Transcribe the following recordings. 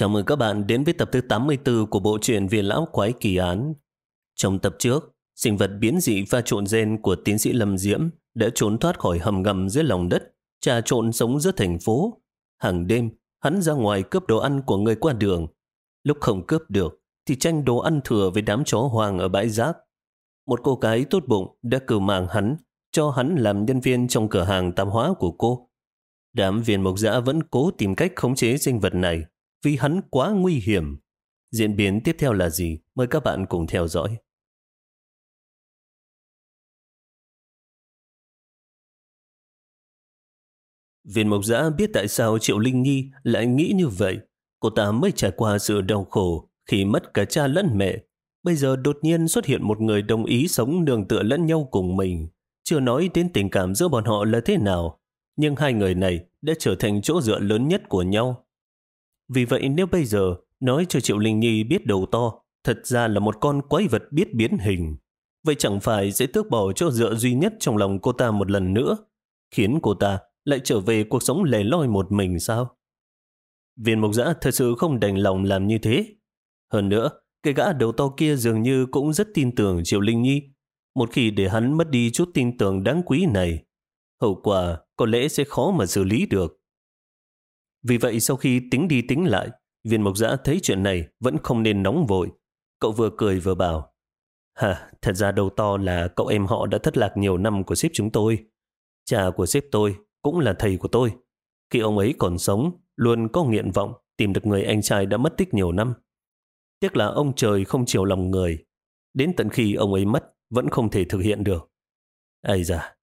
Chào mừng các bạn đến với tập thứ 84 của bộ truyện Viên Lão Quái Kỳ Án. Trong tập trước, sinh vật biến dị pha trộn gen của tiến sĩ Lâm Diễm đã trốn thoát khỏi hầm ngầm dưới lòng đất, trà trộn sống giữa thành phố. Hàng đêm, hắn ra ngoài cướp đồ ăn của người qua đường. Lúc không cướp được, thì tranh đồ ăn thừa với đám chó hoang ở bãi rác. Một cô gái tốt bụng đã cử mạng hắn, cho hắn làm nhân viên trong cửa hàng tạp hóa của cô. Đám viên mộc dã vẫn cố tìm cách khống chế sinh vật này vì hắn quá nguy hiểm. Diễn biến tiếp theo là gì? Mời các bạn cùng theo dõi. Viên Mộc Giã biết tại sao Triệu Linh Nhi lại nghĩ như vậy. Cô ta mới trải qua sự đau khổ khi mất cả cha lẫn mẹ. Bây giờ đột nhiên xuất hiện một người đồng ý sống nương tựa lẫn nhau cùng mình. Chưa nói đến tình cảm giữa bọn họ là thế nào. Nhưng hai người này đã trở thành chỗ dựa lớn nhất của nhau. Vì vậy nếu bây giờ nói cho Triệu Linh Nhi biết đầu to, thật ra là một con quái vật biết biến hình. Vậy chẳng phải sẽ tước bỏ chỗ dựa duy nhất trong lòng cô ta một lần nữa, khiến cô ta lại trở về cuộc sống lẻ loi một mình sao? Viên mục giã thật sự không đành lòng làm như thế. Hơn nữa, cái gã đầu to kia dường như cũng rất tin tưởng Triệu Linh Nhi. Một khi để hắn mất đi chút tin tưởng đáng quý này, hậu quả có lẽ sẽ khó mà xử lý được. Vì vậy sau khi tính đi tính lại, viên mộc giã thấy chuyện này vẫn không nên nóng vội. Cậu vừa cười vừa bảo, Hà, thật ra đầu to là cậu em họ đã thất lạc nhiều năm của sếp chúng tôi. Cha của sếp tôi cũng là thầy của tôi. Khi ông ấy còn sống, luôn có nguyện vọng tìm được người anh trai đã mất tích nhiều năm. Tiếc là ông trời không chiều lòng người. Đến tận khi ông ấy mất, vẫn không thể thực hiện được. Ây da,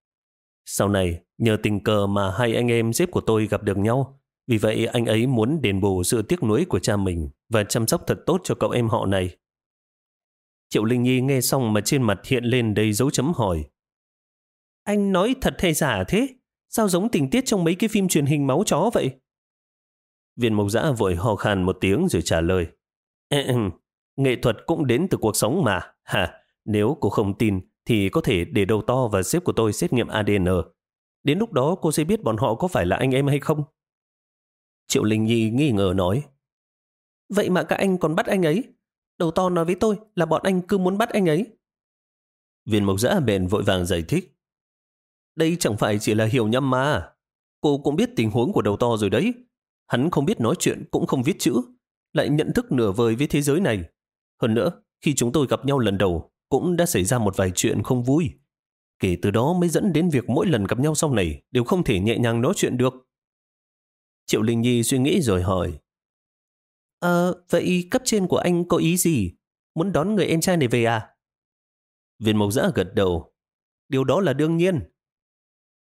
sau này nhờ tình cờ mà hai anh em sếp của tôi gặp được nhau, vì vậy, anh ấy muốn đền bù sự tiếc nuối của cha mình và chăm sóc thật tốt cho cậu em họ này. Triệu Linh Nhi nghe xong mà trên mặt hiện lên đầy dấu chấm hỏi. Anh nói thật hay giả thế? Sao giống tình tiết trong mấy cái phim truyền hình máu chó vậy? Viên mộc giã vội ho khan một tiếng rồi trả lời. nghệ thuật cũng đến từ cuộc sống mà. Hả? Nếu cô không tin thì có thể để đầu to và xếp của tôi xét nghiệm ADN. Đến lúc đó cô sẽ biết bọn họ có phải là anh em hay không. Triệu Linh Nhi nghi ngờ nói. Vậy mà các anh còn bắt anh ấy. Đầu to nói với tôi là bọn anh cứ muốn bắt anh ấy. Viên mộc giã bền vội vàng giải thích. Đây chẳng phải chỉ là hiểu nhầm mà. Cô cũng biết tình huống của đầu to rồi đấy. Hắn không biết nói chuyện cũng không viết chữ. Lại nhận thức nửa vời với thế giới này. Hơn nữa, khi chúng tôi gặp nhau lần đầu, cũng đã xảy ra một vài chuyện không vui. Kể từ đó mới dẫn đến việc mỗi lần gặp nhau sau này đều không thể nhẹ nhàng nói chuyện được. Triệu Linh Nhi suy nghĩ rồi hỏi. Ờ, vậy cấp trên của anh có ý gì? Muốn đón người em trai này về à? Viên mộc giã gật đầu. Điều đó là đương nhiên.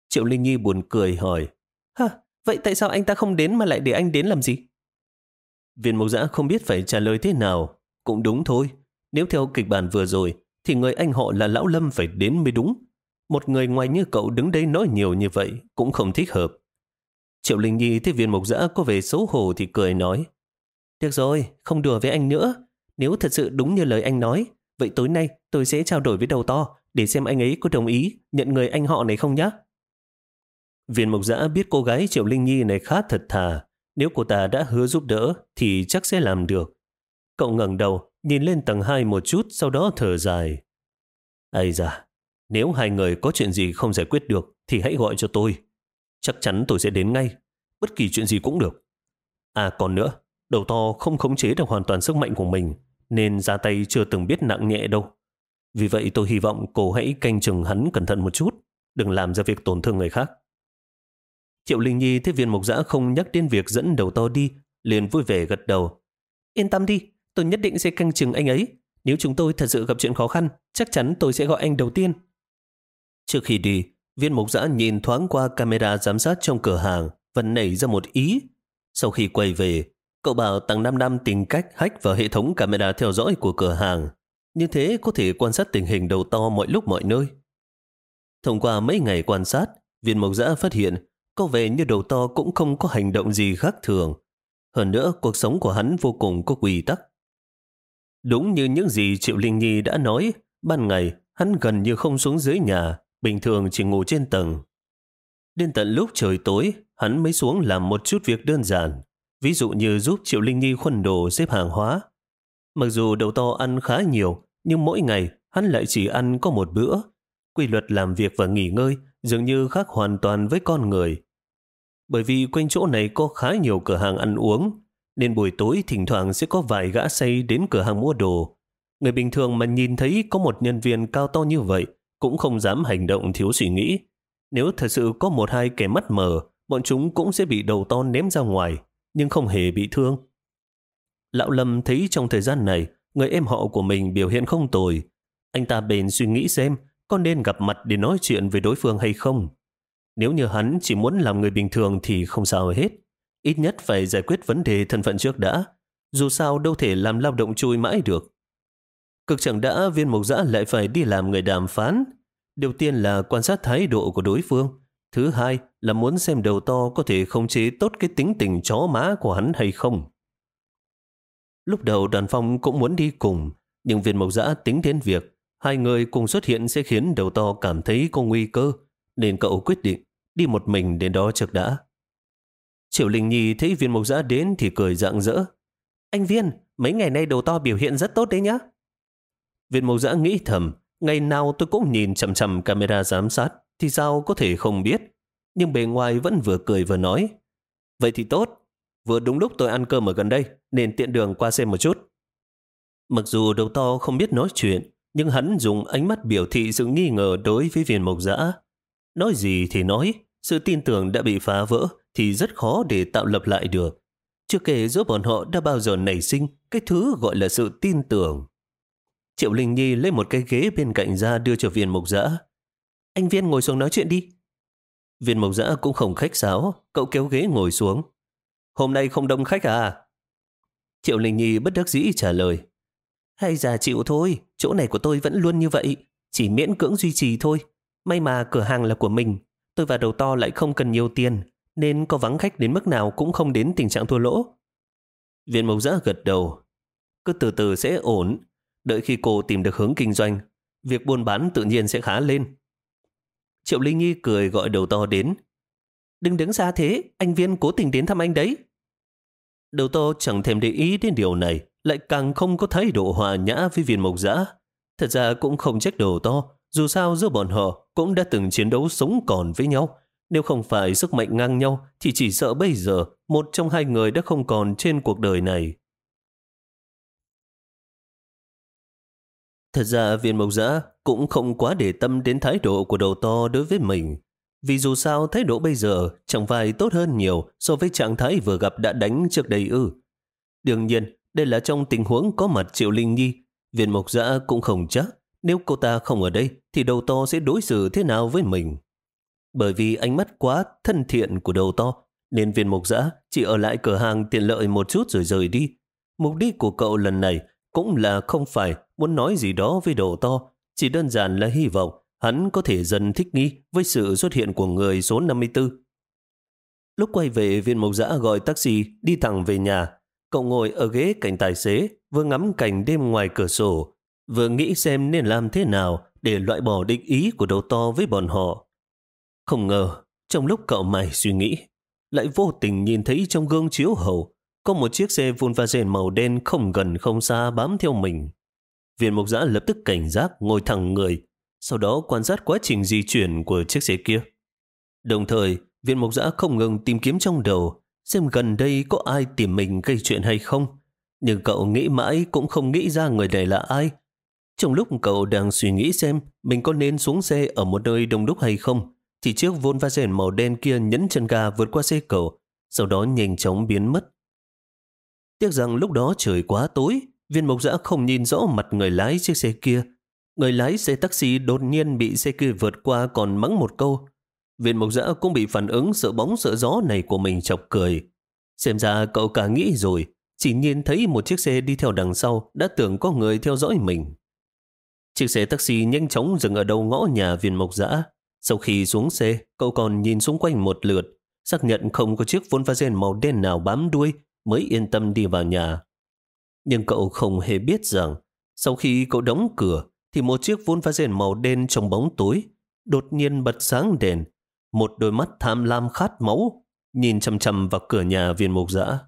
Triệu Linh Nhi buồn cười hỏi. Hả, vậy tại sao anh ta không đến mà lại để anh đến làm gì? Viên mộc giã không biết phải trả lời thế nào. Cũng đúng thôi. Nếu theo kịch bản vừa rồi, thì người anh họ là Lão Lâm phải đến mới đúng. Một người ngoài như cậu đứng đây nói nhiều như vậy cũng không thích hợp. Triệu Linh Nhi thấy viên mục giã có vẻ xấu hổ thì cười nói. Được rồi, không đùa với anh nữa. Nếu thật sự đúng như lời anh nói, vậy tối nay tôi sẽ trao đổi với đầu to để xem anh ấy có đồng ý nhận người anh họ này không nhé. Viên mục giã biết cô gái Triệu Linh Nhi này khá thật thà. Nếu cô ta đã hứa giúp đỡ thì chắc sẽ làm được. Cậu ngẩng đầu, nhìn lên tầng 2 một chút, sau đó thở dài. Ây da, nếu hai người có chuyện gì không giải quyết được thì hãy gọi cho tôi. Chắc chắn tôi sẽ đến ngay. Bất kỳ chuyện gì cũng được. À còn nữa, đầu to không khống chế được hoàn toàn sức mạnh của mình, nên ra tay chưa từng biết nặng nhẹ đâu. Vì vậy tôi hy vọng cô hãy canh chừng hắn cẩn thận một chút, đừng làm ra việc tổn thương người khác. Triệu Linh Nhi thấy viên mục giã không nhắc đến việc dẫn đầu to đi, liền vui vẻ gật đầu. Yên tâm đi, tôi nhất định sẽ canh chừng anh ấy. Nếu chúng tôi thật sự gặp chuyện khó khăn, chắc chắn tôi sẽ gọi anh đầu tiên. Trước khi đi, Viên mục giã nhìn thoáng qua camera giám sát trong cửa hàng và nảy ra một ý. Sau khi quay về, cậu bảo Tăng Nam Nam tìm cách hack vào hệ thống camera theo dõi của cửa hàng. Như thế có thể quan sát tình hình đầu to mọi lúc mọi nơi. Thông qua mấy ngày quan sát, viên mộc giã phát hiện có vẻ như đầu to cũng không có hành động gì khác thường. Hơn nữa, cuộc sống của hắn vô cùng có quy tắc. Đúng như những gì Triệu Linh Nhi đã nói, ban ngày hắn gần như không xuống dưới nhà, bình thường chỉ ngủ trên tầng. Đến tận lúc trời tối, hắn mới xuống làm một chút việc đơn giản. ví dụ như giúp Triệu Linh Nhi khuân đồ xếp hàng hóa. Mặc dù đầu to ăn khá nhiều, nhưng mỗi ngày hắn lại chỉ ăn có một bữa. Quy luật làm việc và nghỉ ngơi dường như khác hoàn toàn với con người. Bởi vì quanh chỗ này có khá nhiều cửa hàng ăn uống, nên buổi tối thỉnh thoảng sẽ có vài gã say đến cửa hàng mua đồ. Người bình thường mà nhìn thấy có một nhân viên cao to như vậy cũng không dám hành động thiếu suy nghĩ. Nếu thật sự có một hai kẻ mắt mờ, bọn chúng cũng sẽ bị đầu to ném ra ngoài, nhưng không hề bị thương. Lão Lâm thấy trong thời gian này, người em họ của mình biểu hiện không tồi. Anh ta bền suy nghĩ xem có nên gặp mặt để nói chuyện với đối phương hay không. Nếu như hắn chỉ muốn làm người bình thường thì không sao hết. Ít nhất phải giải quyết vấn đề thân phận trước đã. Dù sao đâu thể làm lao động chui mãi được. Cực chẳng đã viên mục giã lại phải đi làm người đàm phán. Đầu tiên là quan sát thái độ của đối phương. Thứ hai là muốn xem đầu to có thể khống chế tốt cái tính tình chó má của hắn hay không. Lúc đầu đoàn phong cũng muốn đi cùng, nhưng viên mộc giã tính đến việc hai người cùng xuất hiện sẽ khiến đầu to cảm thấy có nguy cơ, nên cậu quyết định đi một mình đến đó trước đã. Triệu Linh Nhi thấy viên mộc giã đến thì cười rạng rỡ. Anh Viên, mấy ngày nay đầu to biểu hiện rất tốt đấy nhá. Viên mộc giã nghĩ thầm, ngày nào tôi cũng nhìn chầm chầm camera giám sát, thì sao có thể không biết. Nhưng bề ngoài vẫn vừa cười vừa nói. Vậy thì tốt, vừa đúng lúc tôi ăn cơm ở gần đây, nên tiện đường qua xem một chút. Mặc dù đầu to không biết nói chuyện, nhưng hắn dùng ánh mắt biểu thị sự nghi ngờ đối với viên mộc giã. Nói gì thì nói, sự tin tưởng đã bị phá vỡ thì rất khó để tạo lập lại được. Chưa kể giữa bọn họ đã bao giờ nảy sinh cái thứ gọi là sự tin tưởng. Triệu Linh Nhi lấy một cái ghế bên cạnh ra đưa cho viên mộc giã. Anh Viên ngồi xuống nói chuyện đi. Viên mộc giã cũng không khách sáo, cậu kéo ghế ngồi xuống. Hôm nay không đông khách à? Triệu Linh Nhi bất đắc dĩ trả lời. Hay già chịu thôi, chỗ này của tôi vẫn luôn như vậy, chỉ miễn cưỡng duy trì thôi. May mà cửa hàng là của mình, tôi và đầu to lại không cần nhiều tiền, nên có vắng khách đến mức nào cũng không đến tình trạng thua lỗ. Viên mộc giã gật đầu. Cứ từ từ sẽ ổn, đợi khi cô tìm được hướng kinh doanh, việc buôn bán tự nhiên sẽ khá lên. Triệu Linh Nhi cười gọi đầu to đến. Đừng đứng xa thế, anh Viên cố tình đến thăm anh đấy. Đầu to chẳng thèm để ý đến điều này, lại càng không có thái độ hòa nhã với viên mộc giã. Thật ra cũng không trách đầu to, dù sao giữa bọn họ cũng đã từng chiến đấu sống còn với nhau. Nếu không phải sức mạnh ngang nhau, thì chỉ sợ bây giờ một trong hai người đã không còn trên cuộc đời này. Thật ra viên mộc giã cũng không quá để tâm đến thái độ của đầu to đối với mình. Vì dù sao thái độ bây giờ chẳng phải tốt hơn nhiều so với trạng thái vừa gặp đã đánh trước đây ư. Đương nhiên, đây là trong tình huống có mặt Triệu Linh Nhi. Viên mộc giã cũng không chắc nếu cô ta không ở đây thì đầu to sẽ đối xử thế nào với mình. Bởi vì ánh mắt quá thân thiện của đầu to nên viên mộc giã chỉ ở lại cửa hàng tiện lợi một chút rồi rời đi. Mục đích của cậu lần này cũng là không phải muốn nói gì đó với đồ to, chỉ đơn giản là hy vọng hắn có thể dần thích nghi với sự xuất hiện của người số 54. Lúc quay về, viên mộc giã gọi taxi đi thẳng về nhà. Cậu ngồi ở ghế cạnh tài xế, vừa ngắm cảnh đêm ngoài cửa sổ, vừa nghĩ xem nên làm thế nào để loại bỏ định ý của đầu to với bọn họ. Không ngờ, trong lúc cậu mày suy nghĩ, lại vô tình nhìn thấy trong gương chiếu hậu có một chiếc xe Volkswagen màu đen không gần không xa bám theo mình. Viên mục giã lập tức cảnh giác ngồi thẳng người, sau đó quan sát quá trình di chuyển của chiếc xe kia. Đồng thời, viên mục giã không ngừng tìm kiếm trong đầu xem gần đây có ai tìm mình gây chuyện hay không. Nhưng cậu nghĩ mãi cũng không nghĩ ra người này là ai. Trong lúc cậu đang suy nghĩ xem mình có nên xuống xe ở một nơi đông đúc hay không, thì chiếc Volkswagen màu đen kia nhấn chân ga vượt qua xe cậu, sau đó nhanh chóng biến mất. Tiếc rằng lúc đó trời quá tối, viên mộc giã không nhìn rõ mặt người lái chiếc xe kia. Người lái xe taxi đột nhiên bị xe kia vượt qua còn mắng một câu. Viên mộc giã cũng bị phản ứng sợ bóng sợ gió này của mình chọc cười. Xem ra cậu cả nghĩ rồi, chỉ nhìn thấy một chiếc xe đi theo đằng sau đã tưởng có người theo dõi mình. Chiếc xe taxi nhanh chóng dừng ở đầu ngõ nhà viên mộc giã. Sau khi xuống xe, cậu còn nhìn xung quanh một lượt, xác nhận không có chiếc Volkswagen màu đen nào bám đuôi mới yên tâm đi vào nhà. Nhưng cậu không hề biết rằng sau khi cậu đóng cửa thì một chiếc Volkswagen màu đen trong bóng tối đột nhiên bật sáng đèn. Một đôi mắt tham lam khát máu nhìn chầm chầm vào cửa nhà viên mục dã.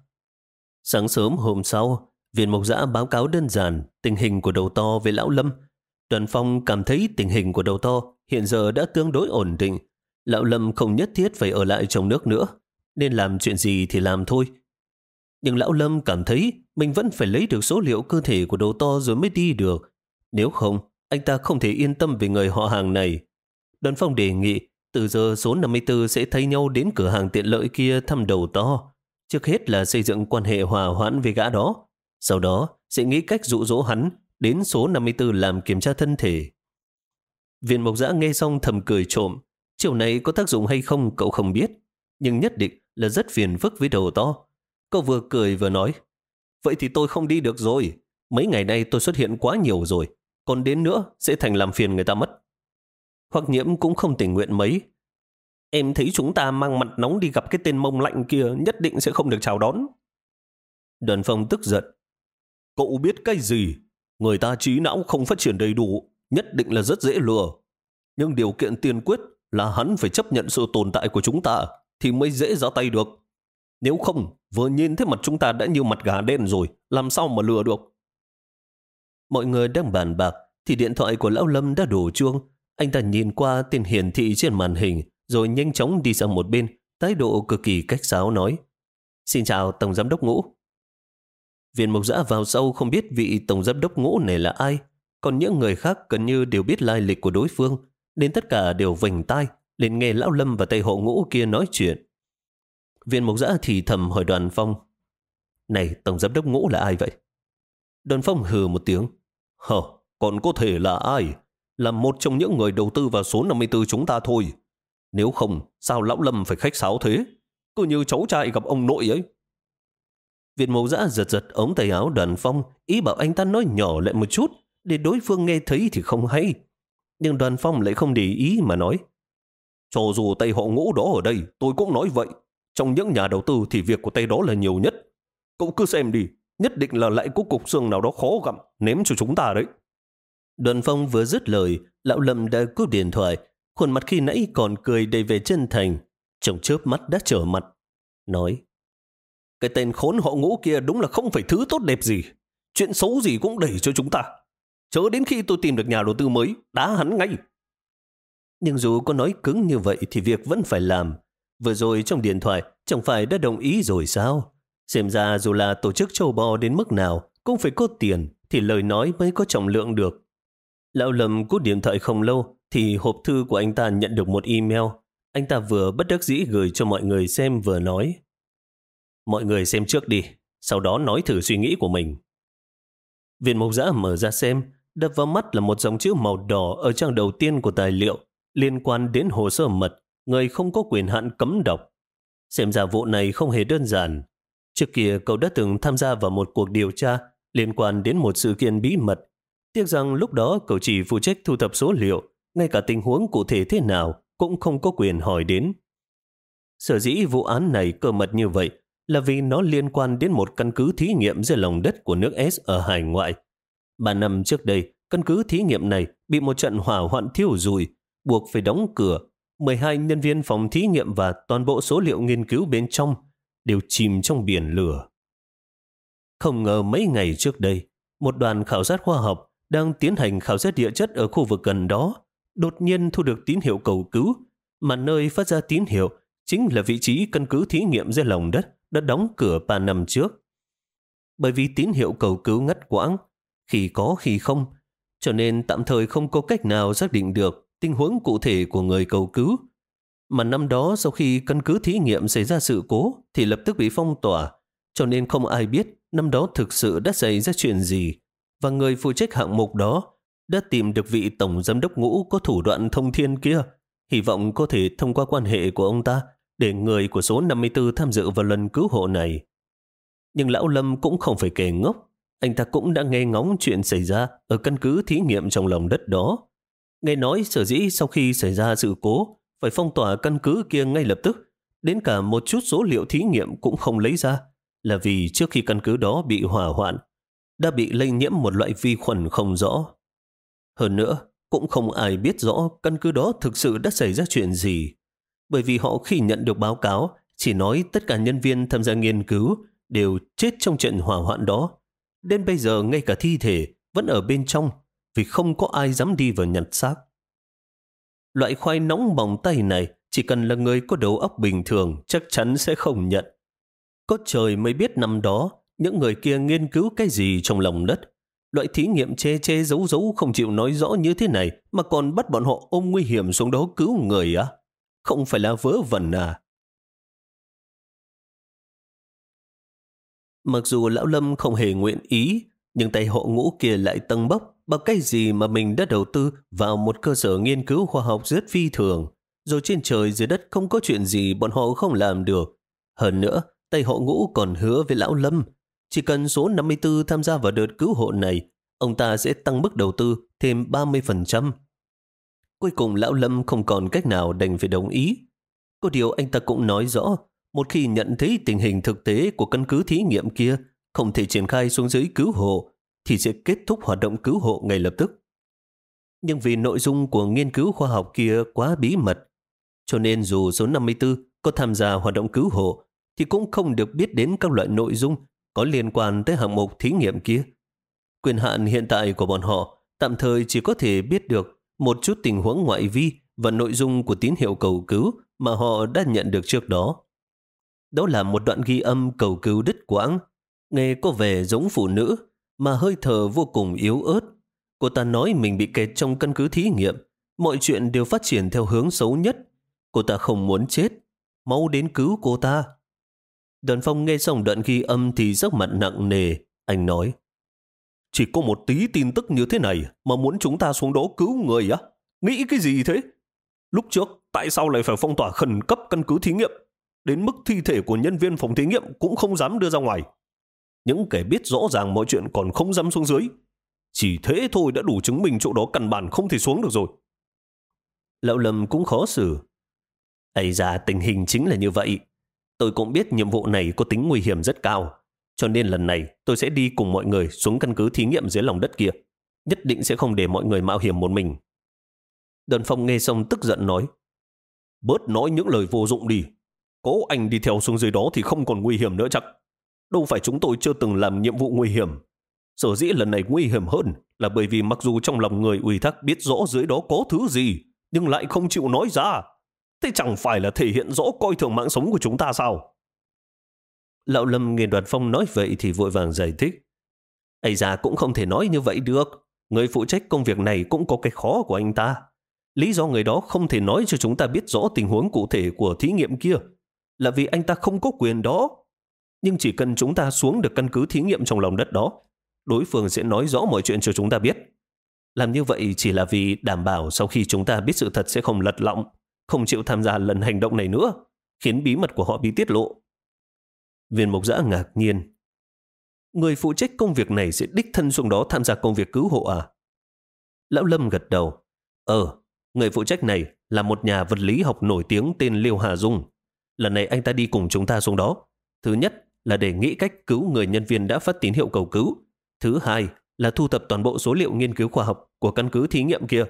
Sáng sớm hôm sau, viên mộc giã báo cáo đơn giản tình hình của đầu to với Lão Lâm. Đoàn phong cảm thấy tình hình của đầu to hiện giờ đã tương đối ổn định. Lão Lâm không nhất thiết phải ở lại trong nước nữa, nên làm chuyện gì thì làm thôi. Nhưng Lão Lâm cảm thấy mình vẫn phải lấy được số liệu cơ thể của đầu to rồi mới đi được. Nếu không, anh ta không thể yên tâm về người họ hàng này. Đoàn phong đề nghị từ giờ số 54 sẽ thay nhau đến cửa hàng tiện lợi kia thăm đầu to. Trước hết là xây dựng quan hệ hòa hoãn với gã đó. Sau đó sẽ nghĩ cách dụ dỗ hắn đến số 54 làm kiểm tra thân thể. Viên mộc giã nghe xong thầm cười trộm. Chiều này có tác dụng hay không cậu không biết. Nhưng nhất định là rất phiền phức với đầu to. Cậu vừa cười vừa nói. Vậy thì tôi không đi được rồi. Mấy ngày nay tôi xuất hiện quá nhiều rồi. Còn đến nữa sẽ thành làm phiền người ta mất. Hoặc nhiễm cũng không tình nguyện mấy. Em thấy chúng ta mang mặt nóng đi gặp cái tên mông lạnh kia nhất định sẽ không được chào đón. Đoàn phong tức giận. Cậu biết cái gì? Người ta trí não không phát triển đầy đủ, nhất định là rất dễ lừa. Nhưng điều kiện tiên quyết là hắn phải chấp nhận sự tồn tại của chúng ta thì mới dễ ra tay được. Nếu không, vừa nhìn thấy mặt chúng ta đã như mặt gà đen rồi, làm sao mà lừa được? Mọi người đang bàn bạc thì điện thoại của Lão Lâm đã đổ chuông. Anh ta nhìn qua tên hiển thị trên màn hình rồi nhanh chóng đi sang một bên, thái độ cực kỳ cách sáo nói. Xin chào Tổng Giám Đốc Ngũ. Viên mộc giã vào sâu không biết vị Tổng Giám Đốc Ngũ này là ai, còn những người khác gần như đều biết lai lịch của đối phương, nên tất cả đều vành tai, lên nghe Lão Lâm và Tây Hộ Ngũ kia nói chuyện. Viên mộc giã thì thầm hỏi đoàn phong. Này, Tổng Giám Đốc Ngũ là ai vậy? Đoàn phong hừ một tiếng. Hờ, còn có thể là ai? Là một trong những người đầu tư vào số 54 chúng ta thôi. Nếu không, sao lão Lâm phải khách sáo thế? Cứ như cháu trai gặp ông nội ấy. Việt mẫu giã giật giật ống tay áo đoàn phong, ý bảo anh ta nói nhỏ lại một chút, để đối phương nghe thấy thì không hay. Nhưng đoàn phong lại không để ý mà nói. Cho dù tay họ ngũ đó ở đây, tôi cũng nói vậy. Trong những nhà đầu tư thì việc của tay đó là nhiều nhất. Cậu cứ xem đi, nhất định là lại có cục xương nào đó khó gặm, ném cho chúng ta đấy. Đoàn phong vừa dứt lời, lão Lâm đã cúp điện thoại, Khuôn mặt khi nãy còn cười đầy vẻ chân thành, trong chớp mắt đã trở mặt. Nói, cái tên khốn họ ngũ kia đúng là không phải thứ tốt đẹp gì. Chuyện xấu gì cũng đẩy cho chúng ta. Chớ đến khi tôi tìm được nhà đầu tư mới, đá hắn ngay. Nhưng dù có nói cứng như vậy thì việc vẫn phải làm. Vừa rồi trong điện thoại chẳng phải đã đồng ý rồi sao? Xem ra dù là tổ chức châu bò đến mức nào cũng phải có tiền thì lời nói mới có trọng lượng được. Lão Lâm cút điện thoại không lâu thì hộp thư của anh ta nhận được một email. Anh ta vừa bất đắc dĩ gửi cho mọi người xem vừa nói. Mọi người xem trước đi, sau đó nói thử suy nghĩ của mình. Viên mộc giã mở ra xem, đập vào mắt là một dòng chữ màu đỏ ở trang đầu tiên của tài liệu liên quan đến hồ sơ mật, người không có quyền hạn cấm đọc. Xem ra vụ này không hề đơn giản. Trước kia cậu đã từng tham gia vào một cuộc điều tra liên quan đến một sự kiện bí mật. Tiếc rằng lúc đó cậu chỉ phụ trách thu thập số liệu, ngay cả tình huống cụ thể thế nào cũng không có quyền hỏi đến. Sở dĩ vụ án này cơ mật như vậy là vì nó liên quan đến một căn cứ thí nghiệm dưới lòng đất của nước S ở hải ngoại. Ba năm trước đây, căn cứ thí nghiệm này bị một trận hỏa hoạn thiêu rụi, buộc phải đóng cửa. 12 nhân viên phòng thí nghiệm và toàn bộ số liệu nghiên cứu bên trong đều chìm trong biển lửa. Không ngờ mấy ngày trước đây, một đoàn khảo sát khoa học đang tiến hành khảo sát địa chất ở khu vực gần đó đột nhiên thu được tín hiệu cầu cứu, mà nơi phát ra tín hiệu chính là vị trí căn cứ thí nghiệm dưới lòng đất đã đóng cửa 3 năm trước. Bởi vì tín hiệu cầu cứu ngắt quãng, khi có khi không, cho nên tạm thời không có cách nào xác định được tình huống cụ thể của người cầu cứu. Mà năm đó sau khi căn cứ thí nghiệm xảy ra sự cố thì lập tức bị phong tỏa, cho nên không ai biết năm đó thực sự đã xảy ra chuyện gì. Và người phụ trách hạng mục đó đã tìm được vị tổng giám đốc ngũ có thủ đoạn thông thiên kia, hy vọng có thể thông qua quan hệ của ông ta để người của số 54 tham dự vào lần cứu hộ này. Nhưng Lão Lâm cũng không phải kẻ ngốc, anh ta cũng đã nghe ngóng chuyện xảy ra ở căn cứ thí nghiệm trong lòng đất đó. Nghe nói sở dĩ sau khi xảy ra sự cố, phải phong tỏa căn cứ kia ngay lập tức, đến cả một chút số liệu thí nghiệm cũng không lấy ra, là vì trước khi căn cứ đó bị hỏa hoạn, đã bị lây nhiễm một loại vi khuẩn không rõ. Hơn nữa, cũng không ai biết rõ căn cứ đó thực sự đã xảy ra chuyện gì. Bởi vì họ khi nhận được báo cáo, chỉ nói tất cả nhân viên tham gia nghiên cứu đều chết trong trận hỏa hoạn đó. Đến bây giờ ngay cả thi thể vẫn ở bên trong vì không có ai dám đi vào nhặt xác. Loại khoai nóng bỏng tay này chỉ cần là người có đầu óc bình thường chắc chắn sẽ không nhận. Có trời mới biết năm đó những người kia nghiên cứu cái gì trong lòng đất. Loại thí nghiệm che che giấu giấu không chịu nói rõ như thế này mà còn bắt bọn họ ôm nguy hiểm xuống đó cứu người á. Không phải là vớ vẩn à. Mặc dù Lão Lâm không hề nguyện ý, nhưng tay họ ngũ kia lại tăng bốc bằng cái gì mà mình đã đầu tư vào một cơ sở nghiên cứu khoa học rất phi thường. Rồi trên trời dưới đất không có chuyện gì bọn họ không làm được. Hơn nữa, tay họ ngũ còn hứa với Lão Lâm, chỉ cần số 54 tham gia vào đợt cứu hộ này, ông ta sẽ tăng mức đầu tư thêm 30%. Cuối cùng Lão Lâm không còn cách nào đành phải đồng ý. Có điều anh ta cũng nói rõ, một khi nhận thấy tình hình thực tế của căn cứ thí nghiệm kia không thể triển khai xuống dưới cứu hộ, thì sẽ kết thúc hoạt động cứu hộ ngay lập tức. Nhưng vì nội dung của nghiên cứu khoa học kia quá bí mật, cho nên dù số 54 có tham gia hoạt động cứu hộ, thì cũng không được biết đến các loại nội dung có liên quan tới hạng mục thí nghiệm kia. Quyền hạn hiện tại của bọn họ tạm thời chỉ có thể biết được một chút tình huống ngoại vi và nội dung của tín hiệu cầu cứu mà họ đã nhận được trước đó. Đó là một đoạn ghi âm cầu cứu đứt quãng, nghe có vẻ giống phụ nữ, mà hơi thở vô cùng yếu ớt. Cô ta nói mình bị kẹt trong căn cứ thí nghiệm, mọi chuyện đều phát triển theo hướng xấu nhất. Cô ta không muốn chết, mau đến cứu cô ta. Đoàn phong nghe xong đoạn ghi âm thì sắc mặt nặng nề, anh nói. Chỉ có một tí tin tức như thế này mà muốn chúng ta xuống đó cứu người á? Nghĩ cái gì thế? Lúc trước, tại sao lại phải phong tỏa khẩn cấp căn cứ thí nghiệm? Đến mức thi thể của nhân viên phòng thí nghiệm cũng không dám đưa ra ngoài. Những kẻ biết rõ ràng mọi chuyện còn không dám xuống dưới. Chỉ thế thôi đã đủ chứng minh chỗ đó căn bản không thể xuống được rồi. Lão Lâm cũng khó xử. Ây ra tình hình chính là như vậy. Tôi cũng biết nhiệm vụ này có tính nguy hiểm rất cao. Cho nên lần này tôi sẽ đi cùng mọi người xuống căn cứ thí nghiệm dưới lòng đất kia. Nhất định sẽ không để mọi người mạo hiểm một mình. Đơn Phong nghe xong tức giận nói. Bớt nói những lời vô dụng đi. cố anh đi theo xuống dưới đó thì không còn nguy hiểm nữa chắc. Đâu phải chúng tôi chưa từng làm nhiệm vụ nguy hiểm. Sở dĩ lần này nguy hiểm hơn là bởi vì mặc dù trong lòng người ủy thác biết rõ dưới đó có thứ gì, nhưng lại không chịu nói ra. Thế chẳng phải là thể hiện rõ coi thường mạng sống của chúng ta sao? Lão Lâm nghe đoàn phong nói vậy thì vội vàng giải thích. Ây ra cũng không thể nói như vậy được. Người phụ trách công việc này cũng có cái khó của anh ta. Lý do người đó không thể nói cho chúng ta biết rõ tình huống cụ thể của thí nghiệm kia là vì anh ta không có quyền đó. Nhưng chỉ cần chúng ta xuống được căn cứ thí nghiệm trong lòng đất đó, đối phương sẽ nói rõ mọi chuyện cho chúng ta biết. Làm như vậy chỉ là vì đảm bảo sau khi chúng ta biết sự thật sẽ không lật lọng, không chịu tham gia lần hành động này nữa, khiến bí mật của họ bị tiết lộ. Viên mục giã ngạc nhiên. Người phụ trách công việc này sẽ đích thân xuống đó tham gia công việc cứu hộ à? Lão Lâm gật đầu. Ờ, người phụ trách này là một nhà vật lý học nổi tiếng tên Liêu Hà Dung. Lần này anh ta đi cùng chúng ta xuống đó. Thứ nhất là để nghĩ cách cứu người nhân viên đã phát tín hiệu cầu cứu. Thứ hai là thu thập toàn bộ số liệu nghiên cứu khoa học của căn cứ thí nghiệm kia.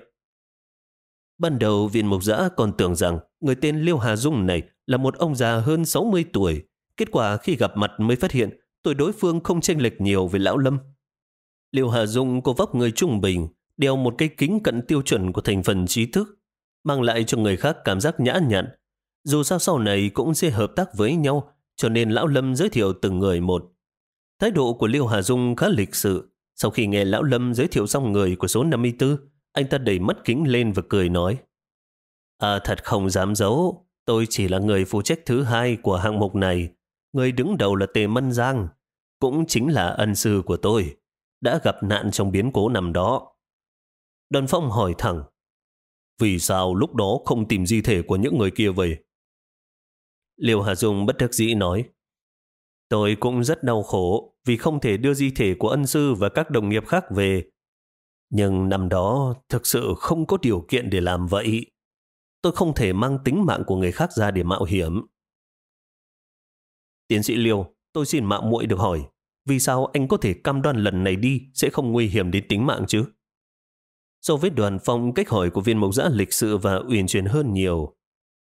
Ban đầu viên mục giã còn tưởng rằng người tên Liêu Hà Dung này là một ông già hơn 60 tuổi. Kết quả khi gặp mặt mới phát hiện tuổi đối phương không chênh lệch nhiều với lão Lâm. Liêu Hà Dung có vóc người trung bình, đeo một cái kính cận tiêu chuẩn của thành phần trí thức, mang lại cho người khác cảm giác nhã nhặn. Dù sao sau này cũng sẽ hợp tác với nhau, cho nên Lão Lâm giới thiệu từng người một. Thái độ của Liêu Hà Dung khá lịch sự. Sau khi nghe Lão Lâm giới thiệu xong người của số 54, anh ta đẩy mắt kính lên và cười nói. À thật không dám giấu, tôi chỉ là người phụ trách thứ hai của hạng mục này. Người đứng đầu là Tề Mân Giang, cũng chính là ân sư của tôi, đã gặp nạn trong biến cố nằm đó. Đoàn Phong hỏi thẳng, vì sao lúc đó không tìm di thể của những người kia về? Liêu Hà Dung bất đắc dĩ nói, Tôi cũng rất đau khổ vì không thể đưa di thể của ân sư và các đồng nghiệp khác về. Nhưng năm đó thực sự không có điều kiện để làm vậy. Tôi không thể mang tính mạng của người khác ra để mạo hiểm. Tiến sĩ Liêu, tôi xin mạo muội được hỏi, vì sao anh có thể cam đoan lần này đi sẽ không nguy hiểm đến tính mạng chứ? So với đoàn phong cách hỏi của viên mộc giã lịch sự và uyển chuyển hơn nhiều,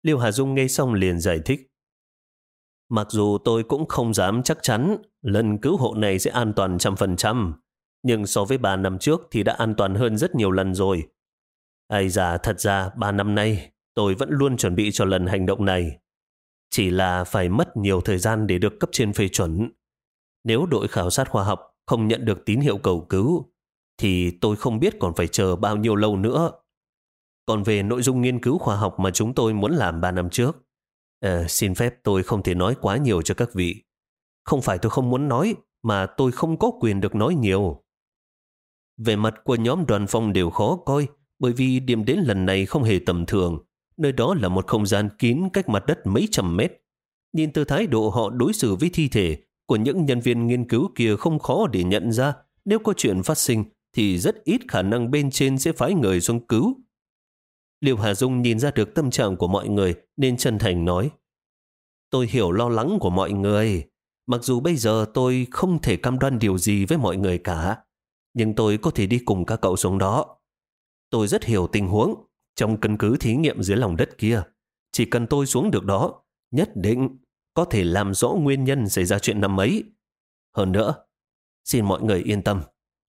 Liêu Hà Dung nghe xong liền giải thích. Mặc dù tôi cũng không dám chắc chắn lần cứu hộ này sẽ an toàn trăm phần trăm, nhưng so với 3 năm trước thì đã an toàn hơn rất nhiều lần rồi. Ai già thật ra 3 năm nay tôi vẫn luôn chuẩn bị cho lần hành động này. Chỉ là phải mất nhiều thời gian để được cấp trên phê chuẩn. Nếu đội khảo sát khoa học không nhận được tín hiệu cầu cứu, thì tôi không biết còn phải chờ bao nhiêu lâu nữa. Còn về nội dung nghiên cứu khoa học mà chúng tôi muốn làm 3 năm trước, à, xin phép tôi không thể nói quá nhiều cho các vị. Không phải tôi không muốn nói, mà tôi không có quyền được nói nhiều. Về mặt của nhóm đoàn phong đều khó coi, bởi vì điểm đến lần này không hề tầm thường. Nơi đó là một không gian kín cách mặt đất mấy trăm mét. Nhìn từ thái độ họ đối xử với thi thể của những nhân viên nghiên cứu kia không khó để nhận ra nếu có chuyện phát sinh thì rất ít khả năng bên trên sẽ phái người xuống cứu. Liêu Hà Dung nhìn ra được tâm trạng của mọi người nên chân thành nói Tôi hiểu lo lắng của mọi người. Mặc dù bây giờ tôi không thể cam đoan điều gì với mọi người cả, nhưng tôi có thể đi cùng các cậu xuống đó. Tôi rất hiểu tình huống trong căn cứ thí nghiệm dưới lòng đất kia. Chỉ cần tôi xuống được đó, nhất định có thể làm rõ nguyên nhân xảy ra chuyện năm ấy. Hơn nữa, xin mọi người yên tâm,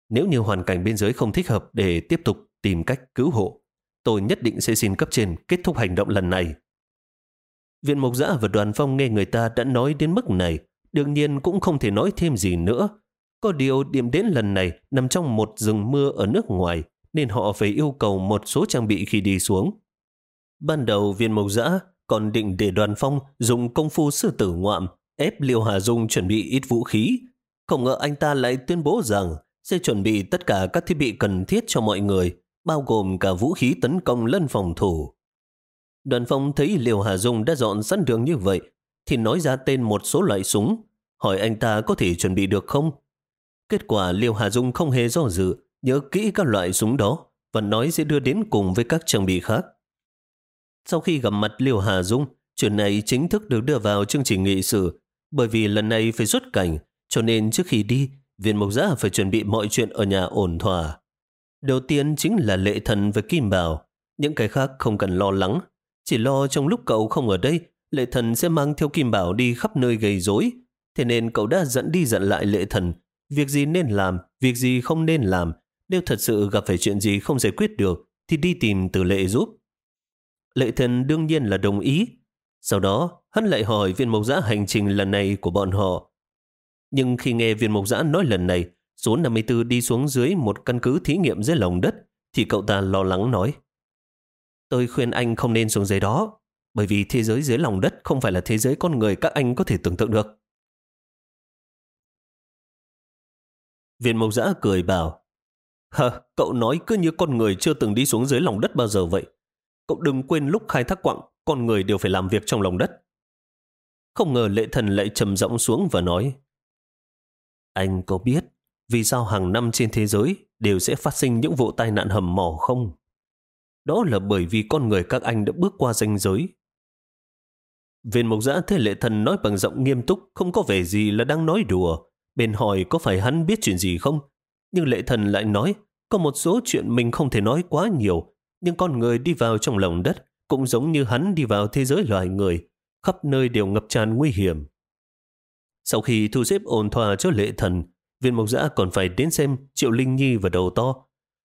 nếu như hoàn cảnh biên giới không thích hợp để tiếp tục tìm cách cứu hộ, tôi nhất định sẽ xin cấp trên kết thúc hành động lần này. Viện Mộc Giã và đoàn phong nghe người ta đã nói đến mức này, đương nhiên cũng không thể nói thêm gì nữa. Có điều điểm đến lần này nằm trong một rừng mưa ở nước ngoài, nên họ phải yêu cầu một số trang bị khi đi xuống. Ban đầu viên mộc giã còn định để đoàn phong dùng công phu sư tử ngoạm ép Liêu Hà Dung chuẩn bị ít vũ khí. Không ngờ anh ta lại tuyên bố rằng sẽ chuẩn bị tất cả các thiết bị cần thiết cho mọi người, bao gồm cả vũ khí tấn công lẫn phòng thủ. Đoàn phong thấy Liêu Hà Dung đã dọn sẵn đường như vậy, thì nói ra tên một số loại súng, hỏi anh ta có thể chuẩn bị được không. Kết quả Liêu Hà Dung không hề do dự, nhớ kỹ các loại súng đó và nói sẽ đưa đến cùng với các trang bị khác. Sau khi gặp mặt Liêu Hà Dung, chuyện này chính thức được đưa vào chương trình nghị sự bởi vì lần này phải xuất cảnh, cho nên trước khi đi, viên mộc giã phải chuẩn bị mọi chuyện ở nhà ổn thỏa. Đầu tiên chính là lệ thần và kim bảo, những cái khác không cần lo lắng. Chỉ lo trong lúc cậu không ở đây, lệ thần sẽ mang theo kim bảo đi khắp nơi gây rối. Thế nên cậu đã dẫn đi dẫn lại lệ thần, việc gì nên làm, việc gì không nên làm, nếu thật sự gặp phải chuyện gì không giải quyết được, thì đi tìm từ lệ giúp. Lệ thần đương nhiên là đồng ý. Sau đó, hắn lại hỏi viên mộc giã hành trình lần này của bọn họ. Nhưng khi nghe viên mộc giã nói lần này, số 54 đi xuống dưới một căn cứ thí nghiệm dưới lòng đất, thì cậu ta lo lắng nói. Tôi khuyên anh không nên xuống dưới đó, bởi vì thế giới dưới lòng đất không phải là thế giới con người các anh có thể tưởng tượng được. Viên mộc giã cười bảo, Hờ, cậu nói cứ như con người chưa từng đi xuống dưới lòng đất bao giờ vậy. Cậu đừng quên lúc khai thác quặng, con người đều phải làm việc trong lòng đất. Không ngờ lệ thần lại trầm giọng xuống và nói Anh có biết vì sao hàng năm trên thế giới đều sẽ phát sinh những vụ tai nạn hầm mỏ không? Đó là bởi vì con người các anh đã bước qua ranh giới. Viên mộc giã thế lệ thần nói bằng giọng nghiêm túc, không có vẻ gì là đang nói đùa. Bên hỏi có phải hắn biết chuyện gì không? Nhưng lệ thần lại nói, có một số chuyện mình không thể nói quá nhiều, nhưng con người đi vào trong lòng đất cũng giống như hắn đi vào thế giới loài người, khắp nơi đều ngập tràn nguy hiểm. Sau khi thu xếp ổn thỏa cho lệ thần, viên mộc giã còn phải đến xem Triệu Linh Nhi và đầu to.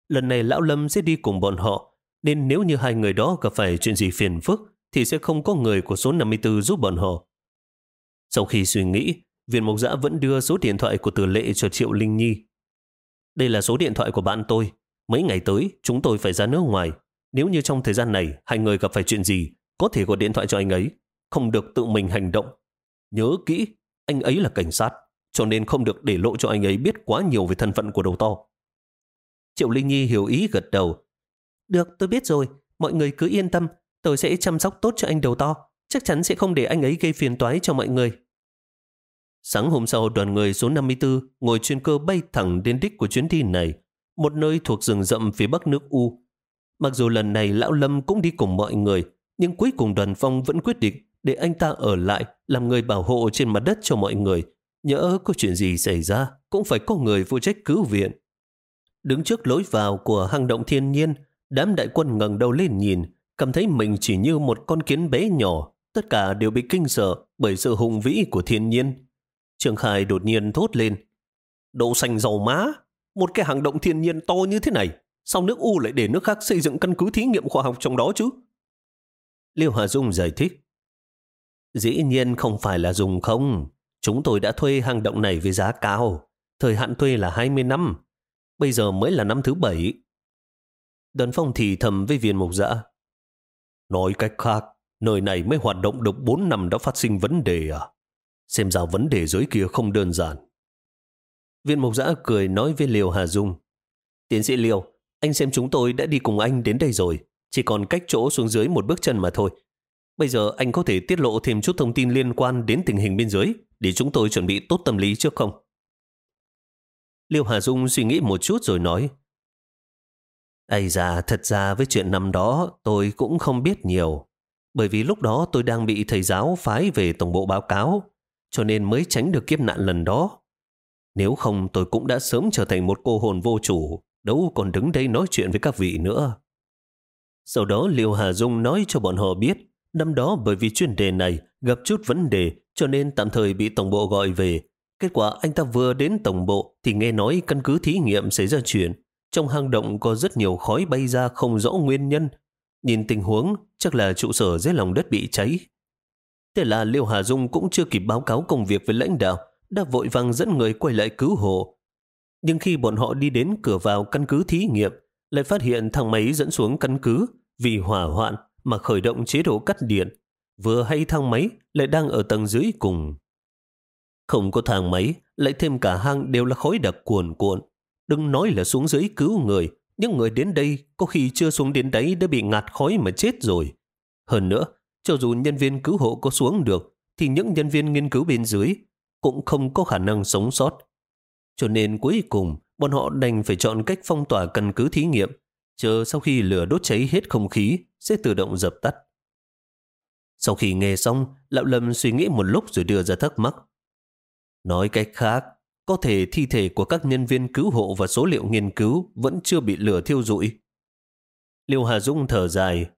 Lần này Lão Lâm sẽ đi cùng bọn họ, nên nếu như hai người đó gặp phải chuyện gì phiền phức, thì sẽ không có người của số 54 giúp bọn họ. Sau khi suy nghĩ, viên mộc giã vẫn đưa số điện thoại của tử lệ cho Triệu Linh Nhi. Đây là số điện thoại của bạn tôi. Mấy ngày tới, chúng tôi phải ra nước ngoài. Nếu như trong thời gian này, hai người gặp phải chuyện gì, có thể gọi điện thoại cho anh ấy. Không được tự mình hành động. Nhớ kỹ, anh ấy là cảnh sát, cho nên không được để lộ cho anh ấy biết quá nhiều về thân phận của đầu to. Triệu Linh Nhi hiểu ý gật đầu. Được, tôi biết rồi. Mọi người cứ yên tâm. Tôi sẽ chăm sóc tốt cho anh đầu to. Chắc chắn sẽ không để anh ấy gây phiền toái cho mọi người. Sáng hôm sau, đoàn người số 54 ngồi chuyên cơ bay thẳng đến đích của chuyến đi này, một nơi thuộc rừng rậm phía bắc nước U. Mặc dù lần này Lão Lâm cũng đi cùng mọi người, nhưng cuối cùng đoàn phong vẫn quyết định để anh ta ở lại làm người bảo hộ trên mặt đất cho mọi người. Nhỡ có chuyện gì xảy ra, cũng phải có người phụ trách cứu viện. Đứng trước lối vào của hang động thiên nhiên, đám đại quân ngẩng đầu lên nhìn, cảm thấy mình chỉ như một con kiến bé nhỏ tất cả đều bị kinh sợ bởi sự hùng vĩ của thiên nhiên. Trường Khai đột nhiên thốt lên. Đậu xanh dầu má, một cái hang động thiên nhiên to như thế này, sao nước U lại để nước khác xây dựng căn cứ thí nghiệm khoa học trong đó chứ? Liêu Hà Dung giải thích. Dĩ nhiên không phải là dùng không. Chúng tôi đã thuê hang động này với giá cao. Thời hạn thuê là 20 năm. Bây giờ mới là năm thứ bảy. Đơn phong thì thầm với viên mục dã. Nói cách khác, nơi này mới hoạt động được 4 năm đã phát sinh vấn đề à? Xem ra vấn đề dưới kia không đơn giản. Viên mục giã cười nói với liều Hà Dung. Tiến sĩ liều, anh xem chúng tôi đã đi cùng anh đến đây rồi. Chỉ còn cách chỗ xuống dưới một bước chân mà thôi. Bây giờ anh có thể tiết lộ thêm chút thông tin liên quan đến tình hình bên dưới để chúng tôi chuẩn bị tốt tâm lý trước không? Liêu Hà Dung suy nghĩ một chút rồi nói Ây da, thật ra với chuyện năm đó tôi cũng không biết nhiều. Bởi vì lúc đó tôi đang bị thầy giáo phái về tổng bộ báo cáo, cho nên mới tránh được kiếp nạn lần đó. Nếu không tôi cũng đã sớm trở thành một cô hồn vô chủ, đâu còn đứng đây nói chuyện với các vị nữa. Sau đó Liêu Hà Dung nói cho bọn họ biết, năm đó bởi vì chuyên đề này gặp chút vấn đề cho nên tạm thời bị tổng bộ gọi về. Kết quả anh ta vừa đến tổng bộ thì nghe nói căn cứ thí nghiệm xảy ra chuyện. Trong hang động có rất nhiều khói bay ra không rõ nguyên nhân. Nhìn tình huống, chắc là trụ sở dưới lòng đất bị cháy. Thế là Liêu Hà Dung cũng chưa kịp báo cáo công việc với lãnh đạo, đã vội vàng dẫn người quay lại cứu hộ. Nhưng khi bọn họ đi đến cửa vào căn cứ thí nghiệm, lại phát hiện thang máy dẫn xuống căn cứ vì hỏa hoạn mà khởi động chế độ cắt điện. Vừa hay thang máy lại đang ở tầng dưới cùng. Không có thang máy, lại thêm cả hang đều là khói đặc cuồn cuộn. Đừng nói là xuống dưới cứu người, những người đến đây có khi chưa xuống đến đấy đã bị ngạt khói mà chết rồi. Hơn nữa, cho dù nhân viên cứu hộ có xuống được, thì những nhân viên nghiên cứu bên dưới cũng không có khả năng sống sót. Cho nên cuối cùng, bọn họ đành phải chọn cách phong tỏa căn cứ thí nghiệm, chờ sau khi lửa đốt cháy hết không khí sẽ tự động dập tắt. Sau khi nghe xong, Lão Lâm suy nghĩ một lúc rồi đưa ra thắc mắc. Nói cách khác, có thể thi thể của các nhân viên cứu hộ và số liệu nghiên cứu vẫn chưa bị lửa thiêu rụi. Liêu Hà Dung thở dài.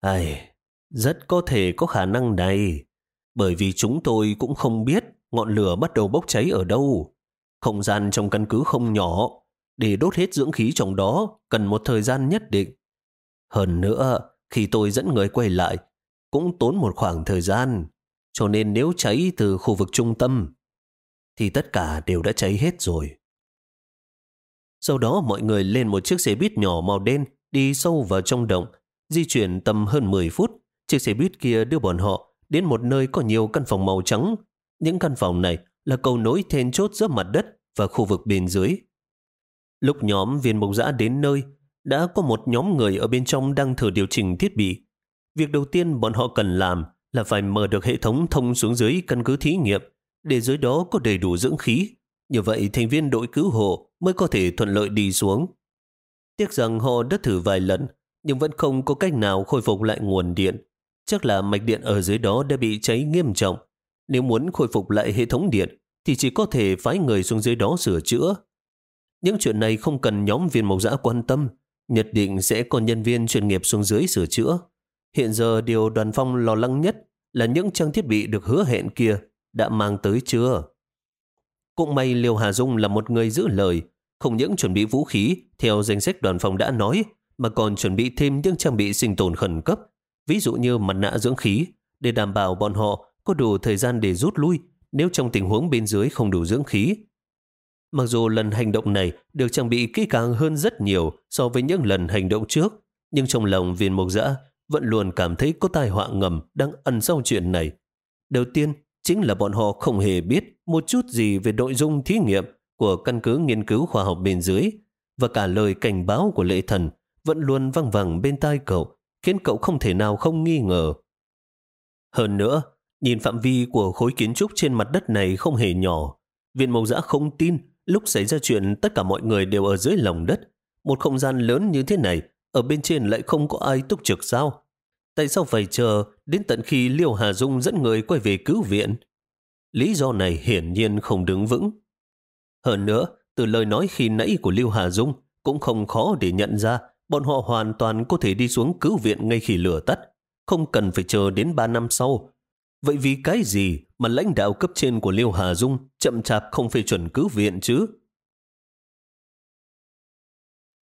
Ai, rất có thể có khả năng này, bởi vì chúng tôi cũng không biết ngọn lửa bắt đầu bốc cháy ở đâu. Không gian trong căn cứ không nhỏ, để đốt hết dưỡng khí trong đó cần một thời gian nhất định. Hơn nữa, khi tôi dẫn người quay lại, cũng tốn một khoảng thời gian, cho nên nếu cháy từ khu vực trung tâm, thì tất cả đều đã cháy hết rồi. Sau đó mọi người lên một chiếc xe buýt nhỏ màu đen đi sâu vào trong động, di chuyển tầm hơn 10 phút. Chiếc xe buýt kia đưa bọn họ đến một nơi có nhiều căn phòng màu trắng. Những căn phòng này là cầu nối then chốt giữa mặt đất và khu vực bên dưới. Lúc nhóm viên mộc giã đến nơi, đã có một nhóm người ở bên trong đang thử điều chỉnh thiết bị. Việc đầu tiên bọn họ cần làm là phải mở được hệ thống thông xuống dưới căn cứ thí nghiệm để dưới đó có đầy đủ dưỡng khí. Như vậy thành viên đội cứu hộ mới có thể thuận lợi đi xuống. Tiếc rằng họ đã thử vài lần nhưng vẫn không có cách nào khôi phục lại nguồn điện. Chắc là mạch điện ở dưới đó đã bị cháy nghiêm trọng. Nếu muốn khôi phục lại hệ thống điện thì chỉ có thể phái người xuống dưới đó sửa chữa. Những chuyện này không cần nhóm viên mộc giã quan tâm, nhất định sẽ có nhân viên chuyên nghiệp xuống dưới sửa chữa. Hiện giờ điều đoàn phong lo lắng nhất là những trang thiết bị được hứa hẹn kia đã mang tới chưa? Cũng may Liêu Hà Dung là một người giữ lời, không những chuẩn bị vũ khí theo danh sách đoàn phòng đã nói, mà còn chuẩn bị thêm những trang bị sinh tồn khẩn cấp, ví dụ như mặt nạ dưỡng khí, để đảm bảo bọn họ có đủ thời gian để rút lui nếu trong tình huống bên dưới không đủ dưỡng khí. Mặc dù lần hành động này được trang bị kỹ càng hơn rất nhiều so với những lần hành động trước, nhưng trong lòng viên mộc dã vẫn luôn cảm thấy có tai họa ngầm đang ẩn sau chuyện này. Đầu tiên, chính là bọn họ không hề biết một chút gì về nội dung thí nghiệm của căn cứ nghiên cứu khoa học bên dưới và cả lời cảnh báo của lệ thần vẫn luôn văng vẳng bên tai cậu khiến cậu không thể nào không nghi ngờ. Hơn nữa, nhìn phạm vi của khối kiến trúc trên mặt đất này không hề nhỏ. Viện mộc giã không tin lúc xảy ra chuyện tất cả mọi người đều ở dưới lòng đất. Một không gian lớn như thế này, ở bên trên lại không có ai túc trực sao? Tại sao phải chờ đến tận khi Liêu Hà Dung dẫn người quay về cứu viện? Lý do này hiển nhiên không đứng vững. Hơn nữa, từ lời nói khi nãy của Liêu Hà Dung cũng không khó để nhận ra bọn họ hoàn toàn có thể đi xuống cứu viện ngay khi lửa tắt. không cần phải chờ đến 3 năm sau. Vậy vì cái gì mà lãnh đạo cấp trên của Liêu Hà Dung chậm chạp không phê chuẩn cứu viện chứ?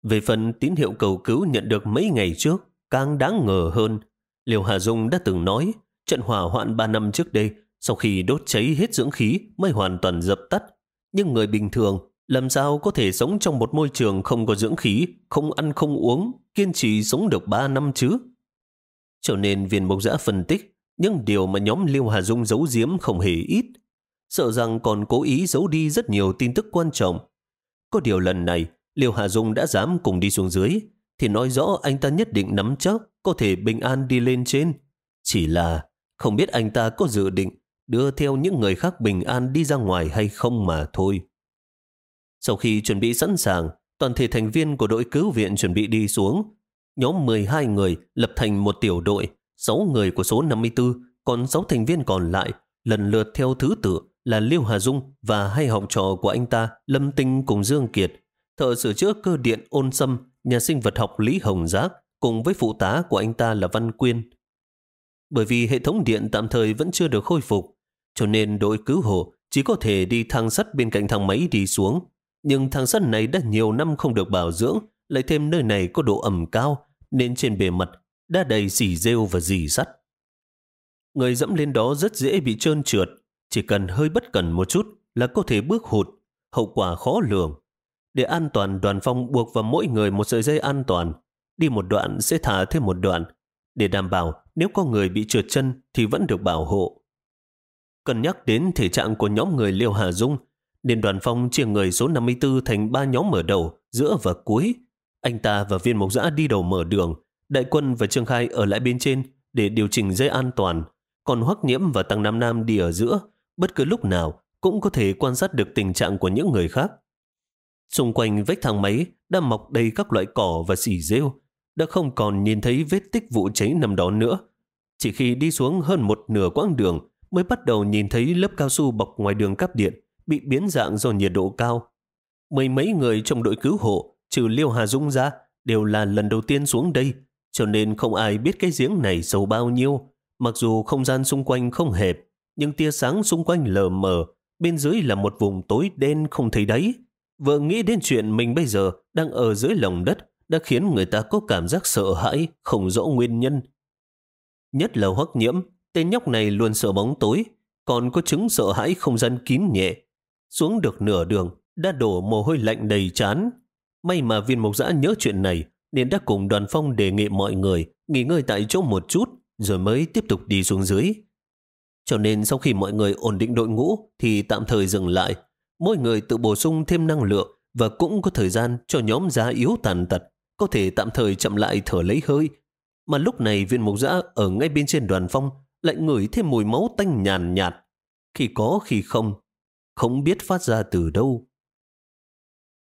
Về phần tín hiệu cầu cứu nhận được mấy ngày trước, càng đáng ngờ hơn. Liêu Hà Dung đã từng nói, trận hỏa hoạn 3 năm trước đây, sau khi đốt cháy hết dưỡng khí mới hoàn toàn dập tắt. Nhưng người bình thường làm sao có thể sống trong một môi trường không có dưỡng khí, không ăn không uống, kiên trì sống được 3 năm chứ? Cho nên viên mộc giã phân tích, những điều mà nhóm Liêu Hà Dung giấu giếm không hề ít. Sợ rằng còn cố ý giấu đi rất nhiều tin tức quan trọng. Có điều lần này, Liêu Hà Dung đã dám cùng đi xuống dưới, thì nói rõ anh ta nhất định nắm chắc có thể bình an đi lên trên. Chỉ là không biết anh ta có dự định đưa theo những người khác bình an đi ra ngoài hay không mà thôi. Sau khi chuẩn bị sẵn sàng, toàn thể thành viên của đội cứu viện chuẩn bị đi xuống. Nhóm 12 người lập thành một tiểu đội, 6 người của số 54, còn 6 thành viên còn lại lần lượt theo thứ tự là Liêu Hà Dung và hai học trò của anh ta Lâm Tinh cùng Dương Kiệt, thợ sửa chữa cơ điện ôn sâm, nhà sinh vật học Lý Hồng Giác, cùng với phụ tá của anh ta là Văn Quyên. Bởi vì hệ thống điện tạm thời vẫn chưa được khôi phục, cho nên đội cứu hộ chỉ có thể đi thang sắt bên cạnh thang máy đi xuống. Nhưng thang sắt này đã nhiều năm không được bảo dưỡng, lại thêm nơi này có độ ẩm cao, nên trên bề mặt đã đầy xỉ rêu và dì sắt. Người dẫm lên đó rất dễ bị trơn trượt, chỉ cần hơi bất cẩn một chút là có thể bước hụt, hậu quả khó lường. Để an toàn, đoàn phong buộc vào mỗi người một sợi dây an toàn. Đi một đoạn sẽ thả thêm một đoạn, để đảm bảo nếu có người bị trượt chân thì vẫn được bảo hộ. Cần nhắc đến thể trạng của nhóm người Liêu Hà Dung, nên đoàn phong chia người số 54 thành ba nhóm mở đầu, giữa và cuối. Anh ta và viên mộc giã đi đầu mở đường, đại quân và Trương Khai ở lại bên trên để điều chỉnh dây an toàn. Còn Hoắc Nhiễm và Tăng Nam Nam đi ở giữa, bất cứ lúc nào cũng có thể quan sát được tình trạng của những người khác. Xung quanh vách thang máy đã mọc đầy các loại cỏ và xỉ rêu, đã không còn nhìn thấy vết tích vụ cháy nằm đó nữa. Chỉ khi đi xuống hơn một nửa quãng đường mới bắt đầu nhìn thấy lớp cao su bọc ngoài đường cắp điện bị biến dạng do nhiệt độ cao. Mấy mấy người trong đội cứu hộ, trừ Liêu Hà Dung ra, đều là lần đầu tiên xuống đây, cho nên không ai biết cái giếng này sâu bao nhiêu. Mặc dù không gian xung quanh không hẹp, nhưng tia sáng xung quanh lờ mờ, bên dưới là một vùng tối đen không thấy đáy. Vừa nghĩ đến chuyện mình bây giờ đang ở dưới lòng đất đã khiến người ta có cảm giác sợ hãi, không rõ nguyên nhân. Nhất là hoắc nhiễm, tên nhóc này luôn sợ bóng tối, còn có chứng sợ hãi không gian kín nhẹ. Xuống được nửa đường, đã đổ mồ hôi lạnh đầy chán. May mà viên mộc giã nhớ chuyện này, nên đã cùng đoàn phong đề nghị mọi người nghỉ ngơi tại chỗ một chút, rồi mới tiếp tục đi xuống dưới. Cho nên sau khi mọi người ổn định đội ngũ thì tạm thời dừng lại, mỗi người tự bổ sung thêm năng lượng và cũng có thời gian cho nhóm giá yếu tàn tật, có thể tạm thời chậm lại thở lấy hơi. Mà lúc này viên mục giã ở ngay bên trên đoàn phong lại ngửi thêm mùi máu tanh nhàn nhạt, khi có khi không, không biết phát ra từ đâu.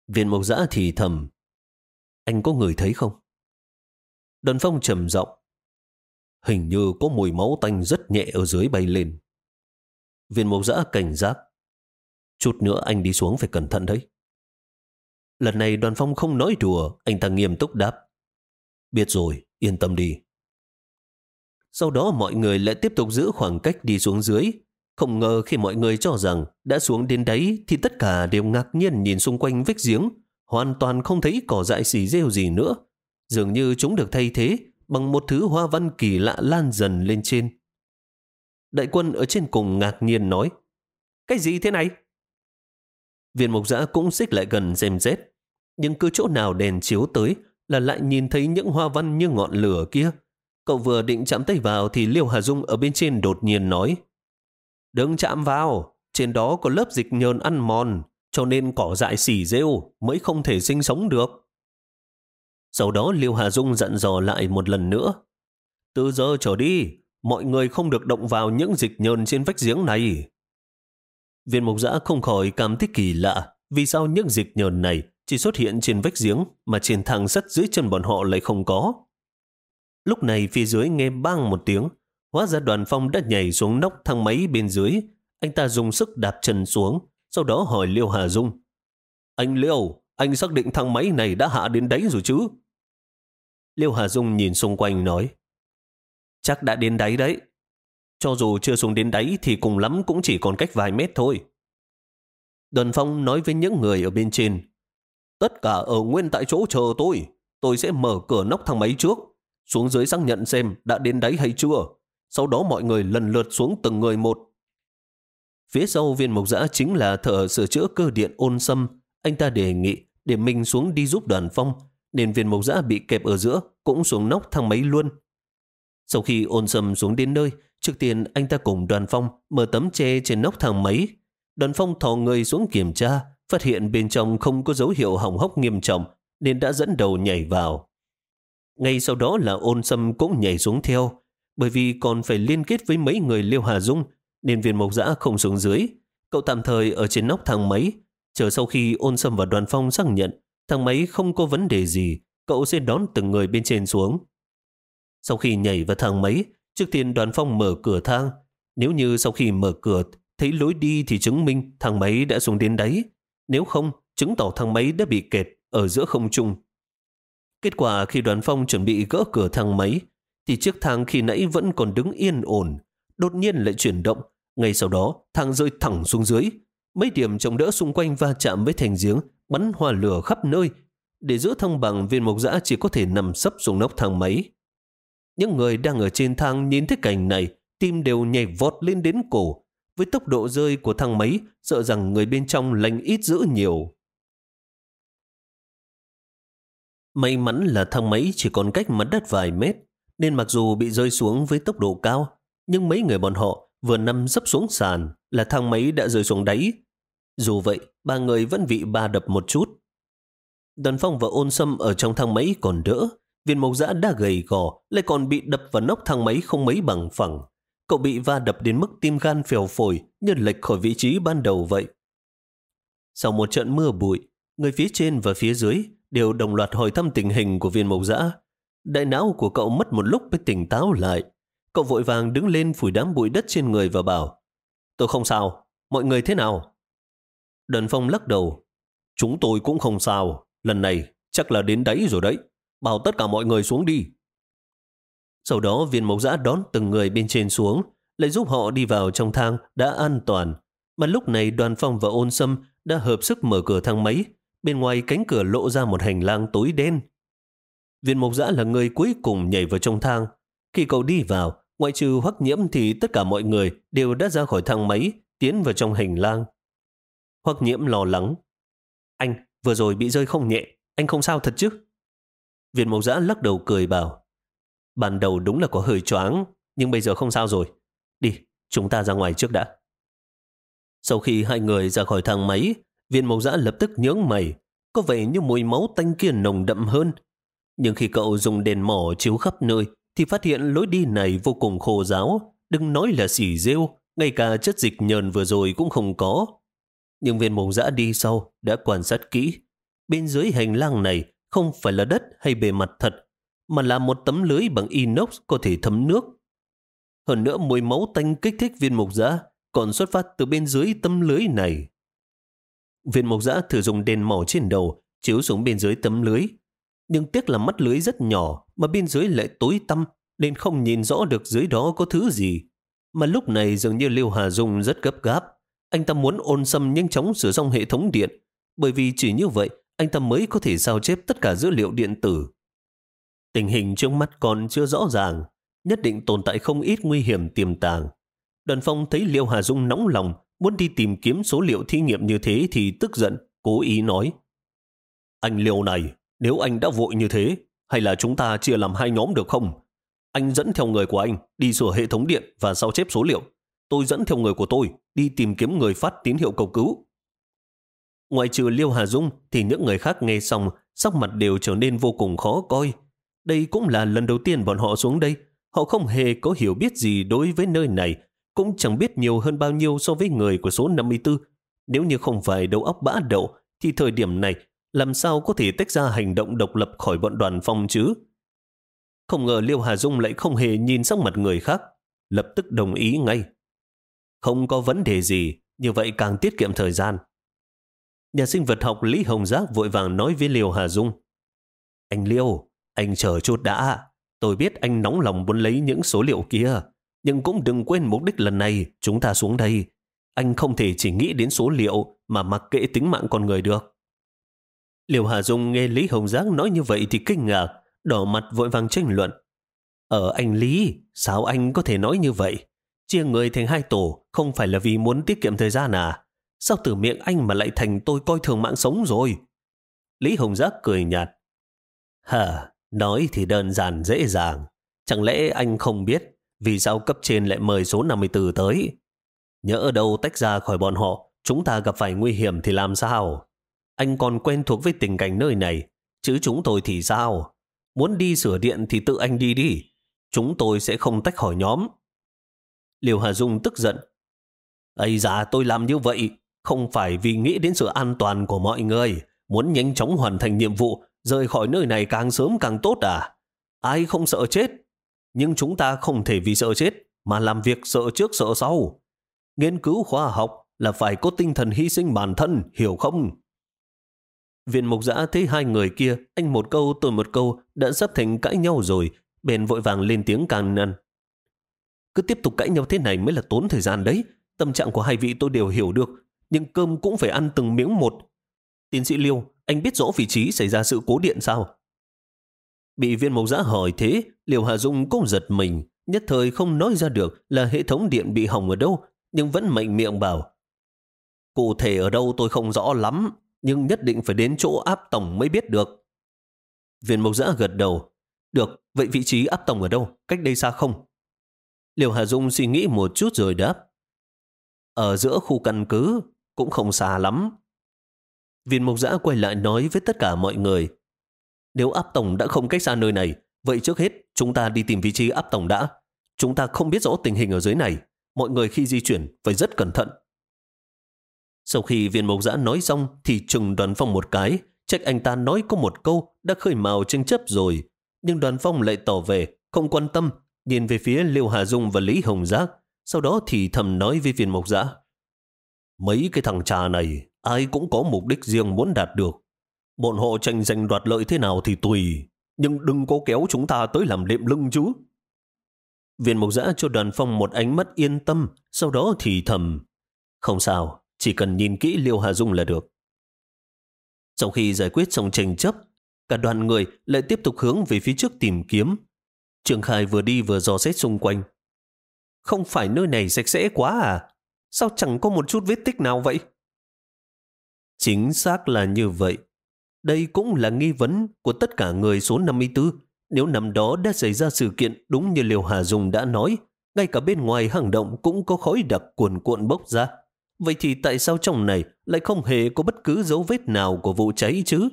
Viên mục giã thì thầm, anh có người thấy không? Đoàn phong trầm giọng hình như có mùi máu tanh rất nhẹ ở dưới bay lên. Viên mục giã cảnh giác, Chút nữa anh đi xuống phải cẩn thận đấy. Lần này đoàn phong không nói đùa, anh ta nghiêm túc đáp. Biết rồi, yên tâm đi. Sau đó mọi người lại tiếp tục giữ khoảng cách đi xuống dưới. Không ngờ khi mọi người cho rằng đã xuống đến đấy thì tất cả đều ngạc nhiên nhìn xung quanh vách giếng, hoàn toàn không thấy cỏ dại xì rêu gì nữa. Dường như chúng được thay thế bằng một thứ hoa văn kỳ lạ lan dần lên trên. Đại quân ở trên cùng ngạc nhiên nói Cái gì thế này? Viên mục giã cũng xích lại gần xem xét. Nhưng cứ chỗ nào đèn chiếu tới là lại nhìn thấy những hoa văn như ngọn lửa kia. Cậu vừa định chạm tay vào thì Liêu Hà Dung ở bên trên đột nhiên nói Đừng chạm vào, trên đó có lớp dịch nhờn ăn mòn, cho nên cỏ dại xỉ rêu mới không thể sinh sống được. Sau đó Liêu Hà Dung dặn dò lại một lần nữa. Từ giờ trở đi, mọi người không được động vào những dịch nhờn trên vách giếng này. Viên mục giã không khỏi cảm thấy kỳ lạ vì sao những dịch nhờn này chỉ xuất hiện trên vách giếng mà trên thang sắt dưới chân bọn họ lại không có. Lúc này phía dưới nghe bang một tiếng, hóa ra đoàn phong đã nhảy xuống nóc thang máy bên dưới. Anh ta dùng sức đạp chân xuống, sau đó hỏi Liêu Hà Dung. Anh Liêu, anh xác định thang máy này đã hạ đến đấy rồi chứ? Liêu Hà Dung nhìn xung quanh nói. Chắc đã đến đáy đấy. Cho dù chưa xuống đến đáy thì cùng lắm cũng chỉ còn cách vài mét thôi. Đoàn phong nói với những người ở bên trên. Tất cả ở nguyên tại chỗ chờ tôi. Tôi sẽ mở cửa nóc thang máy trước. Xuống dưới xác nhận xem đã đến đáy hay chưa. Sau đó mọi người lần lượt xuống từng người một. Phía sau viên mộc giã chính là thợ sửa chữa cơ điện ôn Sâm. Anh ta đề nghị để mình xuống đi giúp đoàn phong, nên viên mộc giã bị kẹp ở giữa, cũng xuống nóc thang máy luôn. Sau khi ôn Sâm xuống đến nơi, trước tiên anh ta cùng đoàn phong mở tấm che trên nóc thang máy. Đoàn phong thò người xuống kiểm tra, phát hiện bên trong không có dấu hiệu hỏng hóc nghiêm trọng, nên đã dẫn đầu nhảy vào. Ngay sau đó là ôn Sâm cũng nhảy xuống theo, bởi vì còn phải liên kết với mấy người Liêu Hà Dung, nên viên mộc giã không xuống dưới. Cậu tạm thời ở trên nóc thang máy, chờ sau khi ôn Sâm và đoàn phong xác nhận thang máy không có vấn đề gì, cậu sẽ đón từng người bên trên xuống. Sau khi nhảy vào thang máy, trước tiên đoàn phong mở cửa thang. Nếu như sau khi mở cửa thấy lối đi thì chứng minh thang máy đã xuống đến đáy. Nếu không, chứng tỏ thang máy đã bị kẹt ở giữa không trung. Kết quả khi đoàn phong chuẩn bị gỡ cửa thang máy, thì chiếc thang khi nãy vẫn còn đứng yên ổn, đột nhiên lại chuyển động. Ngay sau đó, thang rơi thẳng xuống dưới. Mấy điểm chống đỡ xung quanh va chạm với thành giếng, bắn hoa lửa khắp nơi. Để giữ thăng bằng, viên mộc dã chỉ có thể nằm sấp xuống nóc thang máy. Những người đang ở trên thang nhìn thấy cảnh này, tim đều nhảy vọt lên đến cổ. Với tốc độ rơi của thang máy, sợ rằng người bên trong lành ít dữ nhiều. May mắn là thang máy chỉ còn cách mặt đất vài mét, nên mặc dù bị rơi xuống với tốc độ cao, nhưng mấy người bọn họ vừa nằm dấp xuống sàn là thang máy đã rơi xuống đáy. Dù vậy, ba người vẫn bị ba đập một chút. Đoàn phong và ôn sâm ở trong thang máy còn đỡ, viên mộc giã đã gầy gò, lại còn bị đập vào nóc thang máy không mấy bằng phẳng. Cậu bị va đập đến mức tim gan phèo phổi, như lệch khỏi vị trí ban đầu vậy. Sau một trận mưa bụi, người phía trên và phía dưới đều đồng loạt hỏi thăm tình hình của viên mộc giã. Đại não của cậu mất một lúc mới tỉnh táo lại. Cậu vội vàng đứng lên phủi đám bụi đất trên người và bảo Tôi không sao, mọi người thế nào? Đần Phong lắc đầu Chúng tôi cũng không sao, lần này chắc là đến đấy rồi đấy. Bảo tất cả mọi người xuống đi. Sau đó viên mộc giã đón từng người bên trên xuống, lại giúp họ đi vào trong thang đã an toàn. Mà lúc này đoàn phong và ôn sâm đã hợp sức mở cửa thang máy, bên ngoài cánh cửa lộ ra một hành lang tối đen. Viên mộc giã là người cuối cùng nhảy vào trong thang. Khi cậu đi vào, ngoại trừ hoắc nhiễm thì tất cả mọi người đều đã ra khỏi thang máy, tiến vào trong hành lang. Hoắc nhiễm lo lắng. Anh, vừa rồi bị rơi không nhẹ, anh không sao thật chứ? Viên mộc giã lắc đầu cười bảo. Ban đầu đúng là có hơi choáng, nhưng bây giờ không sao rồi. Đi, chúng ta ra ngoài trước đã. Sau khi hai người ra khỏi thang máy, viên mộc giã lập tức nhướng mày, có vẻ như mùi máu tanh kia nồng đậm hơn. Nhưng khi cậu dùng đèn mỏ chiếu khắp nơi, thì phát hiện lối đi này vô cùng khô ráo, đừng nói là xỉ rêu, ngay cả chất dịch nhờn vừa rồi cũng không có. Nhưng viên mộc giã đi sau đã quan sát kỹ. Bên dưới hành lang này không phải là đất hay bề mặt thật, mà là một tấm lưới bằng inox có thể thấm nước. Hơn nữa mùi máu tanh kích thích viên mộc giã còn xuất phát từ bên dưới tấm lưới này. Viên mộc giã thử dùng đèn màu trên đầu chiếu xuống bên dưới tấm lưới. Nhưng tiếc là mắt lưới rất nhỏ mà bên dưới lại tối tăm nên không nhìn rõ được dưới đó có thứ gì. Mà lúc này dường như Liêu Hà Dung rất gấp gáp. Anh ta muốn ôn xâm nhanh chóng sửa xong hệ thống điện bởi vì chỉ như vậy anh ta mới có thể sao chép tất cả dữ liệu điện tử. Tình hình trước mắt còn chưa rõ ràng, nhất định tồn tại không ít nguy hiểm tiềm tàng. Đoàn phong thấy Liêu Hà Dung nóng lòng, muốn đi tìm kiếm số liệu thí nghiệm như thế thì tức giận, cố ý nói. Anh Liêu này, nếu anh đã vội như thế, hay là chúng ta chia làm hai nhóm được không? Anh dẫn theo người của anh đi sửa hệ thống điện và sao chép số liệu. Tôi dẫn theo người của tôi đi tìm kiếm người phát tín hiệu cầu cứu ngoại trừ Liêu Hà Dung thì những người khác nghe xong sắc mặt đều trở nên vô cùng khó coi. Đây cũng là lần đầu tiên bọn họ xuống đây. Họ không hề có hiểu biết gì đối với nơi này, cũng chẳng biết nhiều hơn bao nhiêu so với người của số 54. Nếu như không phải đầu óc bã đậu, thì thời điểm này làm sao có thể tách ra hành động độc lập khỏi bọn đoàn phong chứ? Không ngờ Liêu Hà Dung lại không hề nhìn sang mặt người khác, lập tức đồng ý ngay. Không có vấn đề gì, như vậy càng tiết kiệm thời gian. Nhà sinh vật học Lý Hồng Giác vội vàng nói với Liêu Hà Dung. Anh Liêu, anh chờ chút đã. Tôi biết anh nóng lòng muốn lấy những số liệu kia, nhưng cũng đừng quên mục đích lần này chúng ta xuống đây. Anh không thể chỉ nghĩ đến số liệu mà mặc kệ tính mạng con người được. Liêu Hà Dung nghe Lý Hồng Giác nói như vậy thì kinh ngạc, đỏ mặt vội vàng tranh luận. Ở anh Lý, sao anh có thể nói như vậy? Chia người thành hai tổ không phải là vì muốn tiết kiệm thời gian à? Sao từ miệng anh mà lại thành tôi coi thường mạng sống rồi? Lý Hồng Giác cười nhạt. Hả, nói thì đơn giản dễ dàng. Chẳng lẽ anh không biết vì sao cấp trên lại mời số 54 tới? Nhỡ đâu tách ra khỏi bọn họ, chúng ta gặp phải nguy hiểm thì làm sao? Anh còn quen thuộc với tình cảnh nơi này, chứ chúng tôi thì sao? Muốn đi sửa điện thì tự anh đi đi. Chúng tôi sẽ không tách khỏi nhóm. Liêu Hà Dung tức giận. Ây da, tôi làm như vậy không phải vì nghĩ đến sự an toàn của mọi người, muốn nhanh chóng hoàn thành nhiệm vụ, rời khỏi nơi này càng sớm càng tốt à? Ai không sợ chết? Nhưng chúng ta không thể vì sợ chết mà làm việc sợ trước sợ sau. Nghiên cứu khoa học là phải có tinh thần hy sinh bản thân, hiểu không? Viện mục giã thấy hai người kia, anh một câu tôi một câu, đã sắp thành cãi nhau rồi, bèn vội vàng lên tiếng càng năn. Cứ tiếp tục cãi nhau thế này mới là tốn thời gian đấy. Tâm trạng của hai vị tôi đều hiểu được, nhưng cơm cũng phải ăn từng miếng một. Tiến sĩ Liêu, anh biết rõ vị trí xảy ra sự cố điện sao? Bị viên mộc giã hỏi thế, Liêu Hà Dung cũng giật mình, nhất thời không nói ra được là hệ thống điện bị hỏng ở đâu, nhưng vẫn mạnh miệng bảo. Cụ thể ở đâu tôi không rõ lắm, nhưng nhất định phải đến chỗ áp tổng mới biết được. Viên mộc giã gật đầu. Được, vậy vị trí áp tổng ở đâu? Cách đây xa không? Liêu Hà Dung suy nghĩ một chút rồi đáp. Ở giữa khu căn cứ, cũng không xa lắm. Viên mục giã quay lại nói với tất cả mọi người. Nếu áp tổng đã không cách xa nơi này, vậy trước hết chúng ta đi tìm vị trí áp tổng đã. Chúng ta không biết rõ tình hình ở dưới này. Mọi người khi di chuyển phải rất cẩn thận. Sau khi viên mộc giã nói xong thì trừng đoàn phong một cái, trách anh ta nói có một câu đã khơi mào tranh chấp rồi. Nhưng đoàn phong lại tỏ về, không quan tâm, nhìn về phía Liêu Hà Dung và Lý Hồng Giác, sau đó thì thầm nói với viên mộc giã. Mấy cái thằng cha này, ai cũng có mục đích riêng muốn đạt được. Bọn họ tranh giành đoạt lợi thế nào thì tùy, nhưng đừng có kéo chúng ta tới làm đệm lưng chứ. Viên mộc giã cho đoàn phong một ánh mắt yên tâm, sau đó thì thầm. Không sao, chỉ cần nhìn kỹ Liêu Hà Dung là được. Sau khi giải quyết xong tranh chấp, cả đoàn người lại tiếp tục hướng về phía trước tìm kiếm. Trường Khai vừa đi vừa dò xét xung quanh. Không phải nơi này sạch sẽ quá à? Sao chẳng có một chút vết tích nào vậy? Chính xác là như vậy. Đây cũng là nghi vấn của tất cả người số 54. Nếu năm đó đã xảy ra sự kiện đúng như Liêu Hà Dung đã nói, ngay cả bên ngoài hang động cũng có khói đặc cuồn cuộn bốc ra. Vậy thì tại sao trong này lại không hề có bất cứ dấu vết nào của vụ cháy chứ?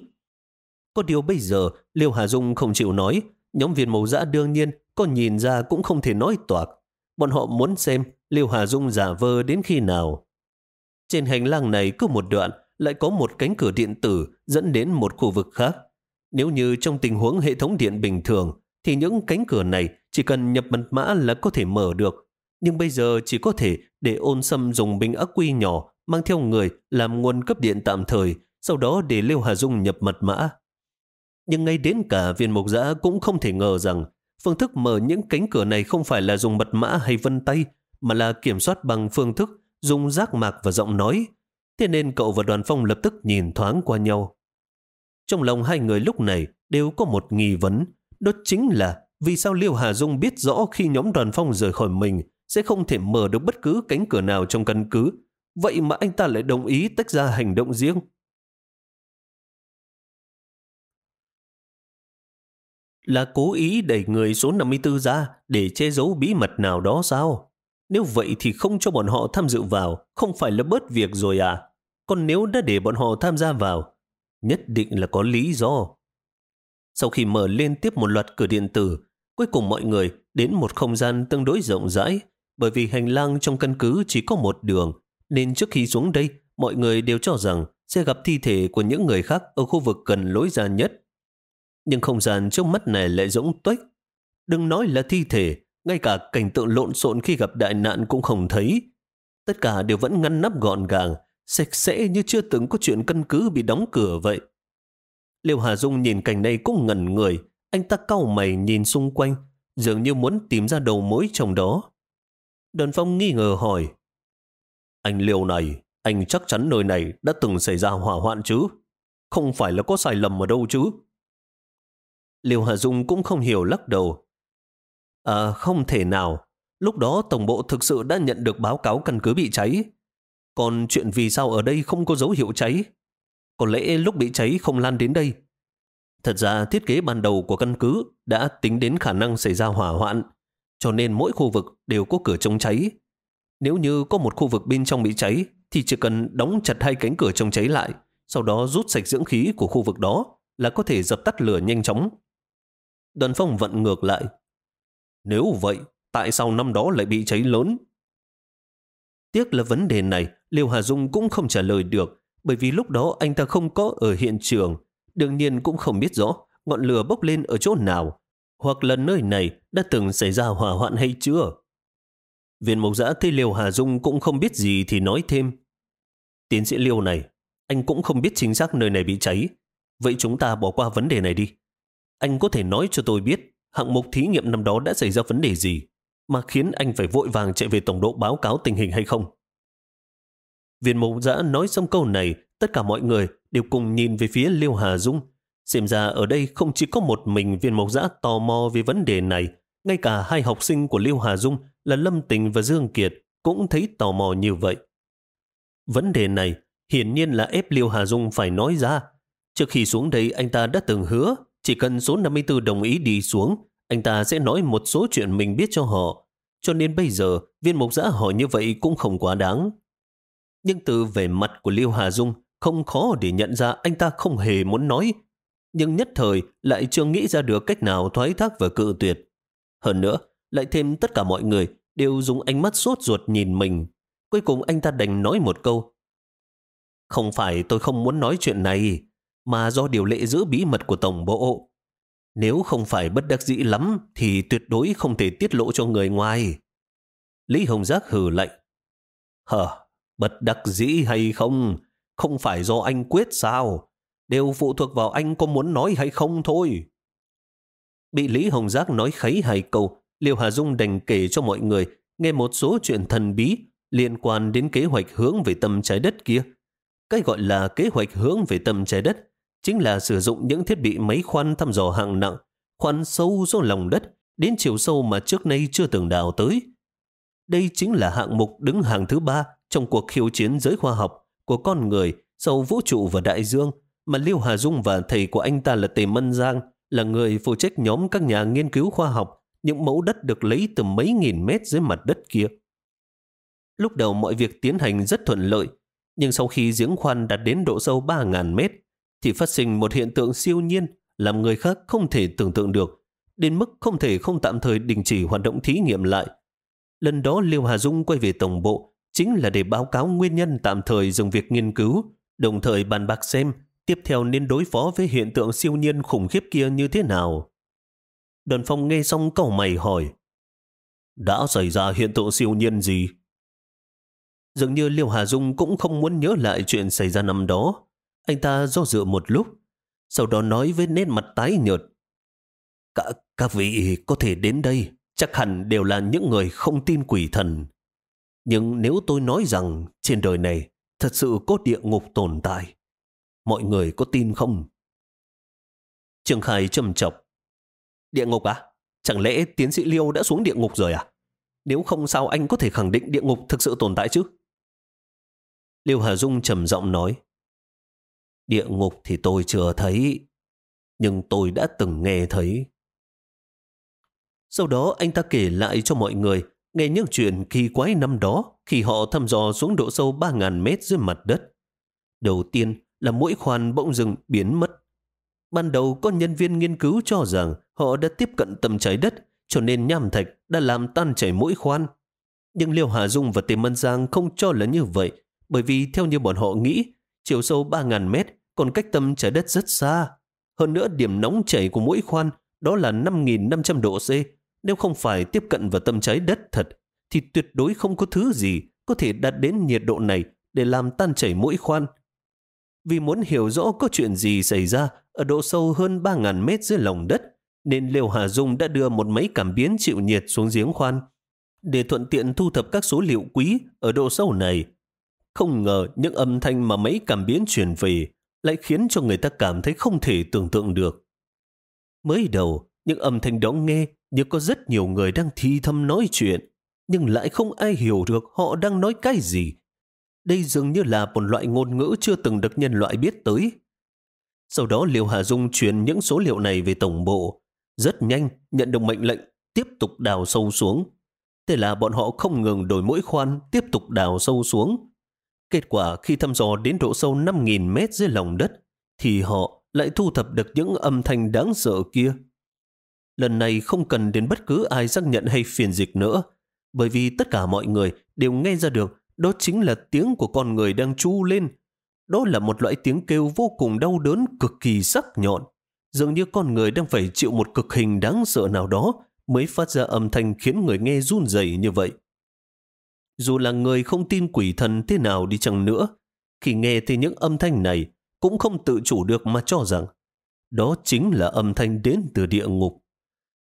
Có điều bây giờ Liêu Hà Dung không chịu nói, nhóm viên mẫu dã đương nhiên có nhìn ra cũng không thể nói toạc. Bọn họ muốn xem Liêu Hà Dung giả vơ đến khi nào. Trên hành lang này cứ một đoạn lại có một cánh cửa điện tử dẫn đến một khu vực khác. Nếu như trong tình huống hệ thống điện bình thường, thì những cánh cửa này chỉ cần nhập mật mã là có thể mở được. Nhưng bây giờ chỉ có thể để ôn xâm dùng bình ắc quy nhỏ mang theo người làm nguồn cấp điện tạm thời, sau đó để Liêu Hà Dung nhập mật mã. Nhưng ngay đến cả viên mục giã cũng không thể ngờ rằng phương thức mở những cánh cửa này không phải là dùng mật mã hay vân tay, mà là kiểm soát bằng phương thức dùng giác mạc và giọng nói. Thế nên cậu và đoàn phong lập tức nhìn thoáng qua nhau. Trong lòng hai người lúc này đều có một nghi vấn, đó chính là vì sao Liêu Hà Dung biết rõ khi nhóm đoàn phong rời khỏi mình sẽ không thể mở được bất cứ cánh cửa nào trong căn cứ. Vậy mà anh ta lại đồng ý tách ra hành động riêng. Là cố ý đẩy người số 54 ra để che giấu bí mật nào đó sao? Nếu vậy thì không cho bọn họ tham dự vào, không phải là bớt việc rồi à? Còn nếu đã để bọn họ tham gia vào, nhất định là có lý do. Sau khi mở lên tiếp một loạt cửa điện tử, cuối cùng mọi người đến một không gian tương đối rộng rãi, bởi vì hành lang trong căn cứ chỉ có một đường, nên trước khi xuống đây, mọi người đều cho rằng sẽ gặp thi thể của những người khác ở khu vực gần lối ra nhất. Nhưng không gian trước mắt này lại rỗng tuếch. Đừng nói là thi thể, ngay cả cảnh tượng lộn xộn khi gặp đại nạn cũng không thấy. Tất cả đều vẫn ngăn nắp gọn gàng, sạch sẽ như chưa từng có chuyện căn cứ bị đóng cửa vậy. Liêu Hà Dung nhìn cảnh này cũng ngẩn người, Anh ta cau mày nhìn xung quanh, dường như muốn tìm ra đầu mối trong đó. Đoàn phong nghi ngờ hỏi, Anh liêu này, anh chắc chắn nơi này đã từng xảy ra hỏa hoạn chứ? Không phải là có sai lầm ở đâu chứ? Liêu Hà Dung cũng không hiểu lắc đầu. À, không thể nào. Lúc đó Tổng bộ thực sự đã nhận được báo cáo căn cứ bị cháy. Còn chuyện vì sao ở đây không có dấu hiệu cháy? Có lẽ lúc bị cháy không lan đến đây. Thật ra thiết kế ban đầu của căn cứ đã tính đến khả năng xảy ra hỏa hoạn, cho nên mỗi khu vực đều có cửa chống cháy. Nếu như có một khu vực bên trong bị cháy, thì chỉ cần đóng chặt hai cánh cửa chống cháy lại, sau đó rút sạch dưỡng khí của khu vực đó là có thể dập tắt lửa nhanh chóng. Đoàn phong vận ngược lại. Nếu vậy, tại sao năm đó lại bị cháy lớn? Tiếc là vấn đề này, Liêu Hà Dung cũng không trả lời được, bởi vì lúc đó anh ta không có ở hiện trường, đương nhiên cũng không biết rõ ngọn lửa bốc lên ở chỗ nào, hoặc là nơi này đã từng xảy ra hỏa hoạn hay chưa. Viên mộc giã thấy Liêu Hà Dung cũng không biết gì thì nói thêm. Tiến sĩ Liêu này, anh cũng không biết chính xác nơi này bị cháy. Vậy chúng ta bỏ qua vấn đề này đi. Anh có thể nói cho tôi biết hạng mục thí nghiệm năm đó đã xảy ra vấn đề gì mà khiến anh phải vội vàng chạy về tổng độ báo cáo tình hình hay không? Viên mục giã nói xong câu này, tất cả mọi người đều cùng nhìn về phía Liêu Hà Dung. Xem ra ở đây không chỉ có một mình viên mộc giã tò mò về vấn đề này, ngay cả hai học sinh của Liêu Hà Dung là Lâm Tình và Dương Kiệt cũng thấy tò mò như vậy. Vấn đề này hiển nhiên là ép Liêu Hà Dung phải nói ra. Trước khi xuống đây anh ta đã từng hứa chỉ cần số 54 đồng ý đi xuống, anh ta sẽ nói một số chuyện mình biết cho họ. Cho nên bây giờ viên mộc giã hỏi như vậy cũng không quá đáng. Nhưng từ vẻ mặt của Liêu Hà Dung không khó để nhận ra anh ta không hề muốn nói. Nhưng nhất thời lại chưa nghĩ ra được cách nào thoái thác và cự tuyệt. Hơn nữa, lại thêm tất cả mọi người đều dùng ánh mắt sốt ruột nhìn mình. Cuối cùng anh ta đành nói một câu. Không phải tôi không muốn nói chuyện này, mà do điều lệ giữ bí mật của Tổng Bộ. Nếu không phải bất đắc dĩ lắm, thì tuyệt đối không thể tiết lộ cho người ngoài. Lý Hồng Giác hừ lạnh. Hờ, bất đắc dĩ hay không, không phải do anh quyết sao? Đều phụ thuộc vào anh có muốn nói hay không thôi. Bị Lý Hồng Giác nói khấy hai câu, Liêu Hà Dung đành kể cho mọi người nghe một số chuyện thần bí liên quan đến kế hoạch hướng về tâm trái đất kia. Cái gọi là kế hoạch hướng về tâm trái đất chính là sử dụng những thiết bị máy khoan thăm dò hạng nặng, khoan sâu xuống lòng đất đến chiều sâu mà trước nay chưa từng đào tới. Đây chính là hạng mục đứng hàng thứ ba trong cuộc khiêu chiến giới khoa học của con người sau vũ trụ và đại dương mà Liêu Hà Dung và thầy của anh ta là Tề Mân Giang là người phụ trách nhóm các nhà nghiên cứu khoa học những mẫu đất được lấy từ mấy nghìn mét dưới mặt đất kia. Lúc đầu mọi việc tiến hành rất thuận lợi, nhưng sau khi giếng khoan đạt đến độ sâu 3.000 mét, thì phát sinh một hiện tượng siêu nhiên làm người khác không thể tưởng tượng được, đến mức không thể không tạm thời đình chỉ hoạt động thí nghiệm lại. Lần đó Liêu Hà Dung quay về tổng bộ chính là để báo cáo nguyên nhân tạm thời dừng việc nghiên cứu, đồng thời bàn bạc xem tiếp theo nên đối phó với hiện tượng siêu nhiên khủng khiếp kia như thế nào. Đoàn phong nghe xong cầu mày hỏi, đã xảy ra hiện tượng siêu nhiên gì? Dường như Liêu Hà Dung cũng không muốn nhớ lại chuyện xảy ra năm đó. Anh ta do dự một lúc, sau đó nói với nét mặt tái nhợt. Cả, các vị có thể đến đây, chắc hẳn đều là những người không tin quỷ thần. Nhưng nếu tôi nói rằng trên đời này thật sự có địa ngục tồn tại, mọi người có tin không? trương Khai trầm chọc. Địa ngục à? Chẳng lẽ tiến sĩ Liêu đã xuống địa ngục rồi à? Nếu không sao anh có thể khẳng định địa ngục thực sự tồn tại chứ? Liêu Hà Dung trầm giọng nói. Địa ngục thì tôi chưa thấy, nhưng tôi đã từng nghe thấy. Sau đó anh ta kể lại cho mọi người nghe những chuyện kỳ quái năm đó khi họ thăm dò xuống độ sâu 3.000 mét dưới mặt đất. Đầu tiên là mũi khoan bỗng dừng biến mất. Ban đầu có nhân viên nghiên cứu cho rằng họ đã tiếp cận tầm trái đất cho nên nham thạch đã làm tan chảy mũi khoan. Nhưng Liêu Hà Dung và Tề Mân Giang không cho là như vậy bởi vì theo như bọn họ nghĩ chiều sâu 3.000 mét còn cách tâm trái đất rất xa. Hơn nữa điểm nóng chảy của mỗi khoan đó là 5.500 độ C. Nếu không phải tiếp cận vào tâm trái đất thật, thì tuyệt đối không có thứ gì có thể đạt đến nhiệt độ này để làm tan chảy mỗi khoan. Vì muốn hiểu rõ có chuyện gì xảy ra ở độ sâu hơn 3.000 mét dưới lòng đất, nên Liêu Hà Dung đã đưa một máy cảm biến chịu nhiệt xuống giếng khoan để thuận tiện thu thập các số liệu quý ở độ sâu này. Không ngờ những âm thanh mà máy cảm biến truyền về lại khiến cho người ta cảm thấy không thể tưởng tượng được. Mới đầu, những âm thanh đó nghe như có rất nhiều người đang thi thầm nói chuyện, nhưng lại không ai hiểu được họ đang nói cái gì. Đây dường như là một loại ngôn ngữ chưa từng được nhân loại biết tới. Sau đó Liêu Hà Dung truyền những số liệu này về tổng bộ. Rất nhanh nhận được mệnh lệnh tiếp tục đào sâu xuống. Thế là bọn họ không ngừng đổi mỗi khoan tiếp tục đào sâu xuống. Kết quả khi thăm dò đến độ sâu 5.000 mét dưới lòng đất, thì họ lại thu thập được những âm thanh đáng sợ kia. Lần này không cần đến bất cứ ai xác nhận hay phiền dịch nữa, bởi vì tất cả mọi người đều nghe ra được đó chính là tiếng của con người đang chu lên. Đó là một loại tiếng kêu vô cùng đau đớn cực kỳ sắc nhọn, dường như con người đang phải chịu một cực hình đáng sợ nào đó mới phát ra âm thanh khiến người nghe run rẩy như vậy. Dù là người không tin quỷ thần thế nào đi chăng nữa, khi nghe thấy những âm thanh này cũng không tự chủ được mà cho rằng đó chính là âm thanh đến từ địa ngục.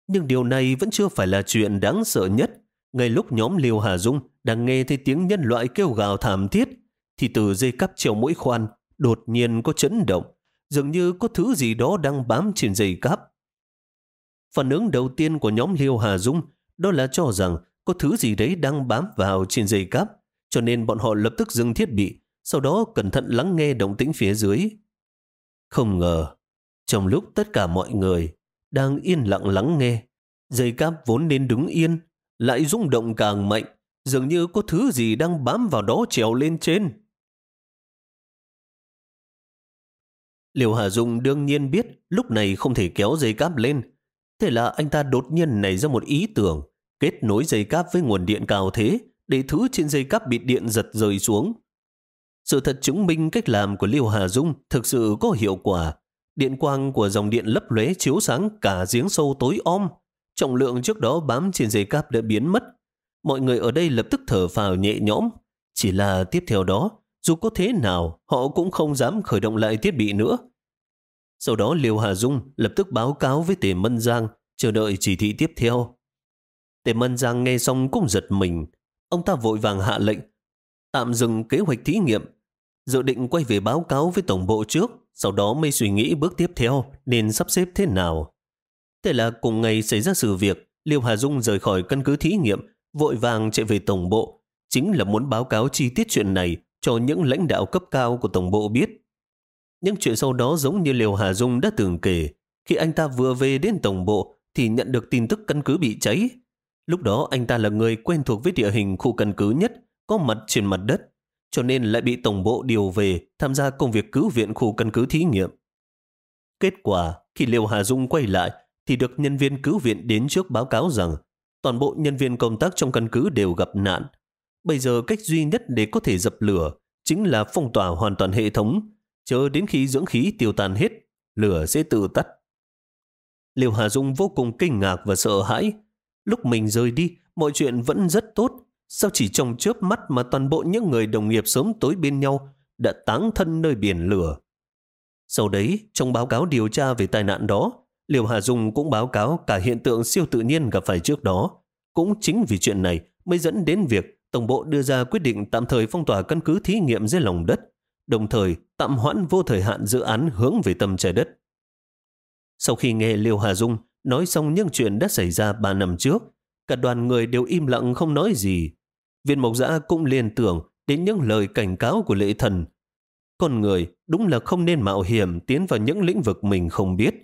Nhưng điều này vẫn chưa phải là chuyện đáng sợ nhất. Ngay lúc nhóm Liêu Hà Dung đang nghe thấy tiếng nhân loại kêu gào thảm thiết, thì từ dây cắp treo mũi khoan đột nhiên có chấn động, dường như có thứ gì đó đang bám trên dây cắp. Phản ứng đầu tiên của nhóm Liêu Hà Dung đó là cho rằng có thứ gì đấy đang bám vào trên dây cáp, cho nên bọn họ lập tức dừng thiết bị, sau đó cẩn thận lắng nghe động tĩnh phía dưới. Không ngờ, trong lúc tất cả mọi người đang yên lặng lắng nghe, dây cáp vốn nên đứng yên, lại rung động càng mạnh, dường như có thứ gì đang bám vào đó trèo lên trên. Liều Hà Dung đương nhiên biết lúc này không thể kéo dây cáp lên. Thế là anh ta đột nhiên nảy ra một ý tưởng kết nối dây cáp với nguồn điện cao thế để thứ trên dây cáp bị điện giật rơi xuống. Sự thật chứng minh cách làm của Liêu Hà Dung thực sự có hiệu quả. Điện quang của dòng điện lấp lóe chiếu sáng cả giếng sâu tối om. Trọng lượng trước đó bám trên dây cáp đã biến mất. Mọi người ở đây lập tức thở phào nhẹ nhõm. Chỉ là tiếp theo đó, dù có thế nào, họ cũng không dám khởi động lại thiết bị nữa. Sau đó Liêu Hà Dung lập tức báo cáo với Tề Mân Giang, chờ đợi chỉ thị tiếp theo. Tề Mân Giang nghe xong cũng giật mình. Ông ta vội vàng hạ lệnh, tạm dừng kế hoạch thí nghiệm, dự định quay về báo cáo với tổng bộ trước, sau đó mới suy nghĩ bước tiếp theo nên sắp xếp thế nào. Thế là cùng ngày xảy ra sự việc, Liêu Hà Dung rời khỏi căn cứ thí nghiệm, vội vàng chạy về tổng bộ, chính là muốn báo cáo chi tiết chuyện này cho những lãnh đạo cấp cao của tổng bộ biết. Nhưng chuyện sau đó giống như Liêu Hà Dung đã từng kể, khi anh ta vừa về đến tổng bộ thì nhận được tin tức căn cứ bị cháy, Lúc đó anh ta là người quen thuộc với địa hình khu căn cứ nhất, có mặt trên mặt đất, cho nên lại bị tổng bộ điều về tham gia công việc cứu viện khu căn cứ thí nghiệm. Kết quả, khi Liêu Hà Dung quay lại, thì được nhân viên cứu viện đến trước báo cáo rằng toàn bộ nhân viên công tác trong căn cứ đều gặp nạn. Bây giờ cách duy nhất để có thể dập lửa chính là phong tỏa hoàn toàn hệ thống, chờ đến khi dưỡng khí tiêu tan hết, lửa sẽ tự tắt. Liêu Hà Dung vô cùng kinh ngạc và sợ hãi, Lúc mình rời đi, mọi chuyện vẫn rất tốt. Sao chỉ trong chớp mắt mà toàn bộ những người đồng nghiệp sớm tối bên nhau đã táng thân nơi biển lửa. Sau đấy, trong báo cáo điều tra về tai nạn đó, Liều Hà Dung cũng báo cáo cả hiện tượng siêu tự nhiên gặp phải trước đó. Cũng chính vì chuyện này mới dẫn đến việc Tổng bộ đưa ra quyết định tạm thời phong tỏa căn cứ thí nghiệm dưới lòng đất, đồng thời tạm hoãn vô thời hạn dự án hướng về tâm trái đất. Sau khi nghe Liêu Hà Dung Nói xong những chuyện đã xảy ra ba năm trước, cả đoàn người đều im lặng không nói gì. Viên mộc giã cũng liên tưởng đến những lời cảnh cáo của lệ thần. Con người đúng là không nên mạo hiểm tiến vào những lĩnh vực mình không biết.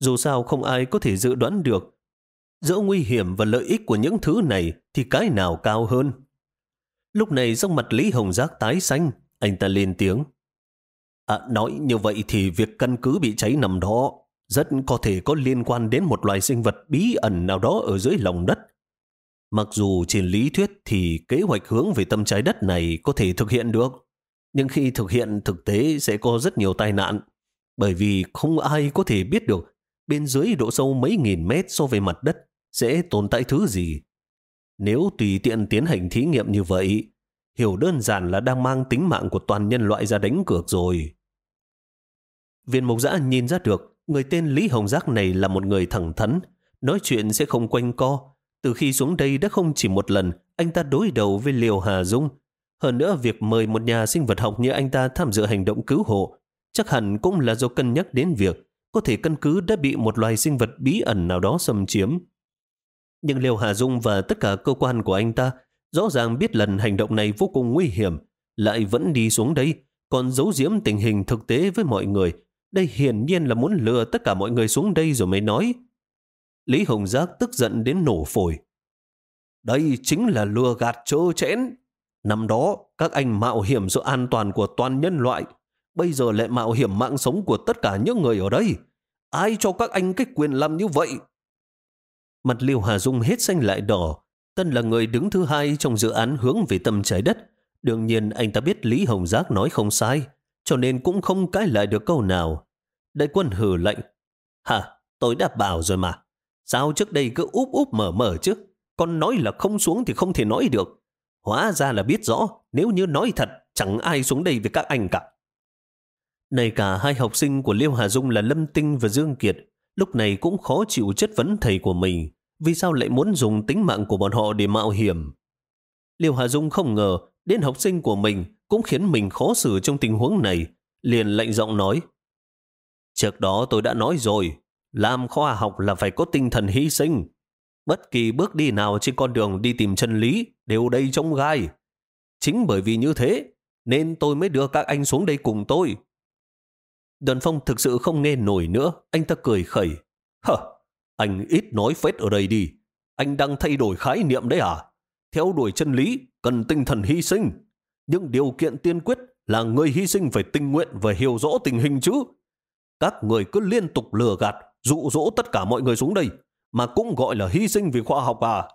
Dù sao không ai có thể dự đoán được. Giữa nguy hiểm và lợi ích của những thứ này thì cái nào cao hơn? Lúc này trong mặt Lý Hồng Giác tái xanh, anh ta lên tiếng. À, nói như vậy thì việc căn cứ bị cháy nằm đó rất có thể có liên quan đến một loài sinh vật bí ẩn nào đó ở dưới lòng đất. Mặc dù trên lý thuyết thì kế hoạch hướng về tâm trái đất này có thể thực hiện được, nhưng khi thực hiện thực tế sẽ có rất nhiều tai nạn, bởi vì không ai có thể biết được bên dưới độ sâu mấy nghìn mét so với mặt đất sẽ tồn tại thứ gì. Nếu tùy tiện tiến hành thí nghiệm như vậy, hiểu đơn giản là đang mang tính mạng của toàn nhân loại ra đánh cược rồi. Viên mộc giã nhìn ra được người tên Lý Hồng Giác này là một người thẳng thắn, nói chuyện sẽ không quanh co. Từ khi xuống đây đã không chỉ một lần, anh ta đối đầu với Liều Hà Dung. Hơn nữa, việc mời một nhà sinh vật học như anh ta tham dự hành động cứu hộ, chắc hẳn cũng là do cân nhắc đến việc có thể căn cứ đã bị một loài sinh vật bí ẩn nào đó xâm chiếm. Nhưng Liêu Hà Dung và tất cả cơ quan của anh ta rõ ràng biết lần hành động này vô cùng nguy hiểm, lại vẫn đi xuống đây, còn giấu giếm tình hình thực tế với mọi người. Đây hiển nhiên là muốn lừa tất cả mọi người xuống đây rồi mới nói. Lý Hồng Giác tức giận đến nổ phổi. Đây chính là lừa gạt trơ chẽn. Năm đó, các anh mạo hiểm sự an toàn của toàn nhân loại. Bây giờ lại mạo hiểm mạng sống của tất cả những người ở đây. Ai cho các anh cái quyền làm như vậy? Mặt Liêu Hà Dung hết xanh lại đỏ. Tân là người đứng thứ hai trong dự án hướng về tâm trái đất. Đương nhiên anh ta biết Lý Hồng Giác nói không sai, cho nên cũng không cãi lại được câu nào. Đại quân hử lệnh. Hả, tôi đã bảo rồi mà. Sao trước đây cứ úp úp mở mở chứ? Con nói là không xuống thì không thể nói được. Hóa ra là biết rõ, nếu như nói thật, chẳng ai xuống đây với các anh cả. Này cả hai học sinh của Liêu Hà Dung là Lâm Tinh và Dương Kiệt, lúc này cũng khó chịu chất vấn thầy của mình. Vì sao lại muốn dùng tính mạng của bọn họ để mạo hiểm? Liêu Hà Dung không ngờ đến học sinh của mình cũng khiến mình khó xử trong tình huống này. Liền lạnh giọng nói, Trước đó tôi đã nói rồi, làm khoa học là phải có tinh thần hy sinh. Bất kỳ bước đi nào trên con đường đi tìm chân lý đều đầy trong gai. Chính bởi vì như thế, nên tôi mới đưa các anh xuống đây cùng tôi. Đoàn phong thực sự không nghe nổi nữa, anh ta cười khẩy. Hờ, anh ít nói phết ở đây đi. Anh đang thay đổi khái niệm đấy à? Theo đuổi chân lý, cần tinh thần hy sinh. Nhưng điều kiện tiên quyết là người hy sinh phải tình nguyện và hiểu rõ tình hình chứ. Các người cứ liên tục lừa gạt, dụ dỗ tất cả mọi người xuống đây, mà cũng gọi là hy sinh vì khoa học à.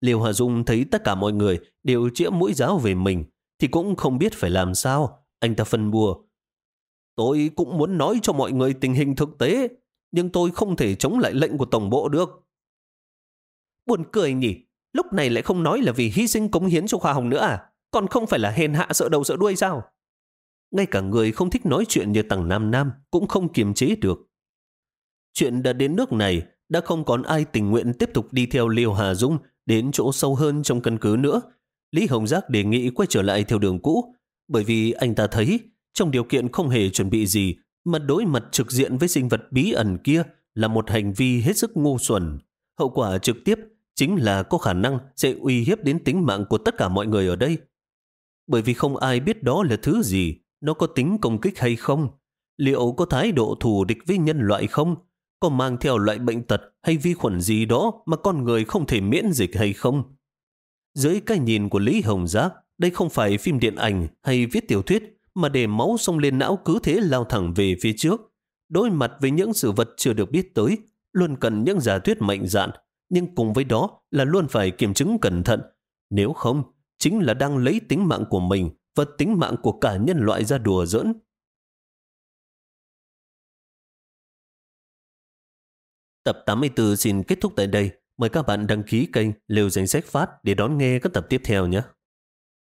Liêu Hà Dung thấy tất cả mọi người đều chĩa mũi giáo về mình, thì cũng không biết phải làm sao. Anh ta phân bùa. Tôi cũng muốn nói cho mọi người tình hình thực tế, nhưng tôi không thể chống lại lệnh của Tổng bộ được. Buồn cười nhỉ, lúc này lại không nói là vì hy sinh cống hiến cho khoa học nữa à? Còn không phải là hèn hạ sợ đầu sợ đuôi sao? Ngay cả người không thích nói chuyện như tầng Nam Nam cũng không kiềm chế được. Chuyện đã đến nước này, đã không còn ai tình nguyện tiếp tục đi theo Liêu Hà Dung đến chỗ sâu hơn trong căn cứ nữa. Lý Hồng Giác đề nghị quay trở lại theo đường cũ, bởi vì anh ta thấy trong điều kiện không hề chuẩn bị gì mà đối mặt trực diện với sinh vật bí ẩn kia là một hành vi hết sức ngu xuẩn. Hậu quả trực tiếp chính là có khả năng sẽ uy hiếp đến tính mạng của tất cả mọi người ở đây. Bởi vì không ai biết đó là thứ gì, nó có tính công kích hay không, liệu có thái độ thù địch với nhân loại không, có mang theo loại bệnh tật hay vi khuẩn gì đó mà con người không thể miễn dịch hay không. Dưới cái nhìn của Lý Hồng Giác, đây không phải phim điện ảnh hay viết tiểu thuyết mà để máu xông lên não cứ thế lao thẳng về phía trước. Đối mặt với những sự vật chưa được biết tới, luôn cần những giả thuyết mạnh dạn, nhưng cùng với đó là luôn phải kiểm chứng cẩn thận. Nếu không, chính là đang lấy tính mạng của mình và tính mạng của cả nhân loại ra đùa giỡn. Tập 84 xin kết thúc tại đây. Mời các bạn đăng ký kênh Liều Danh Sách Phát để đón nghe các tập tiếp theo nhé.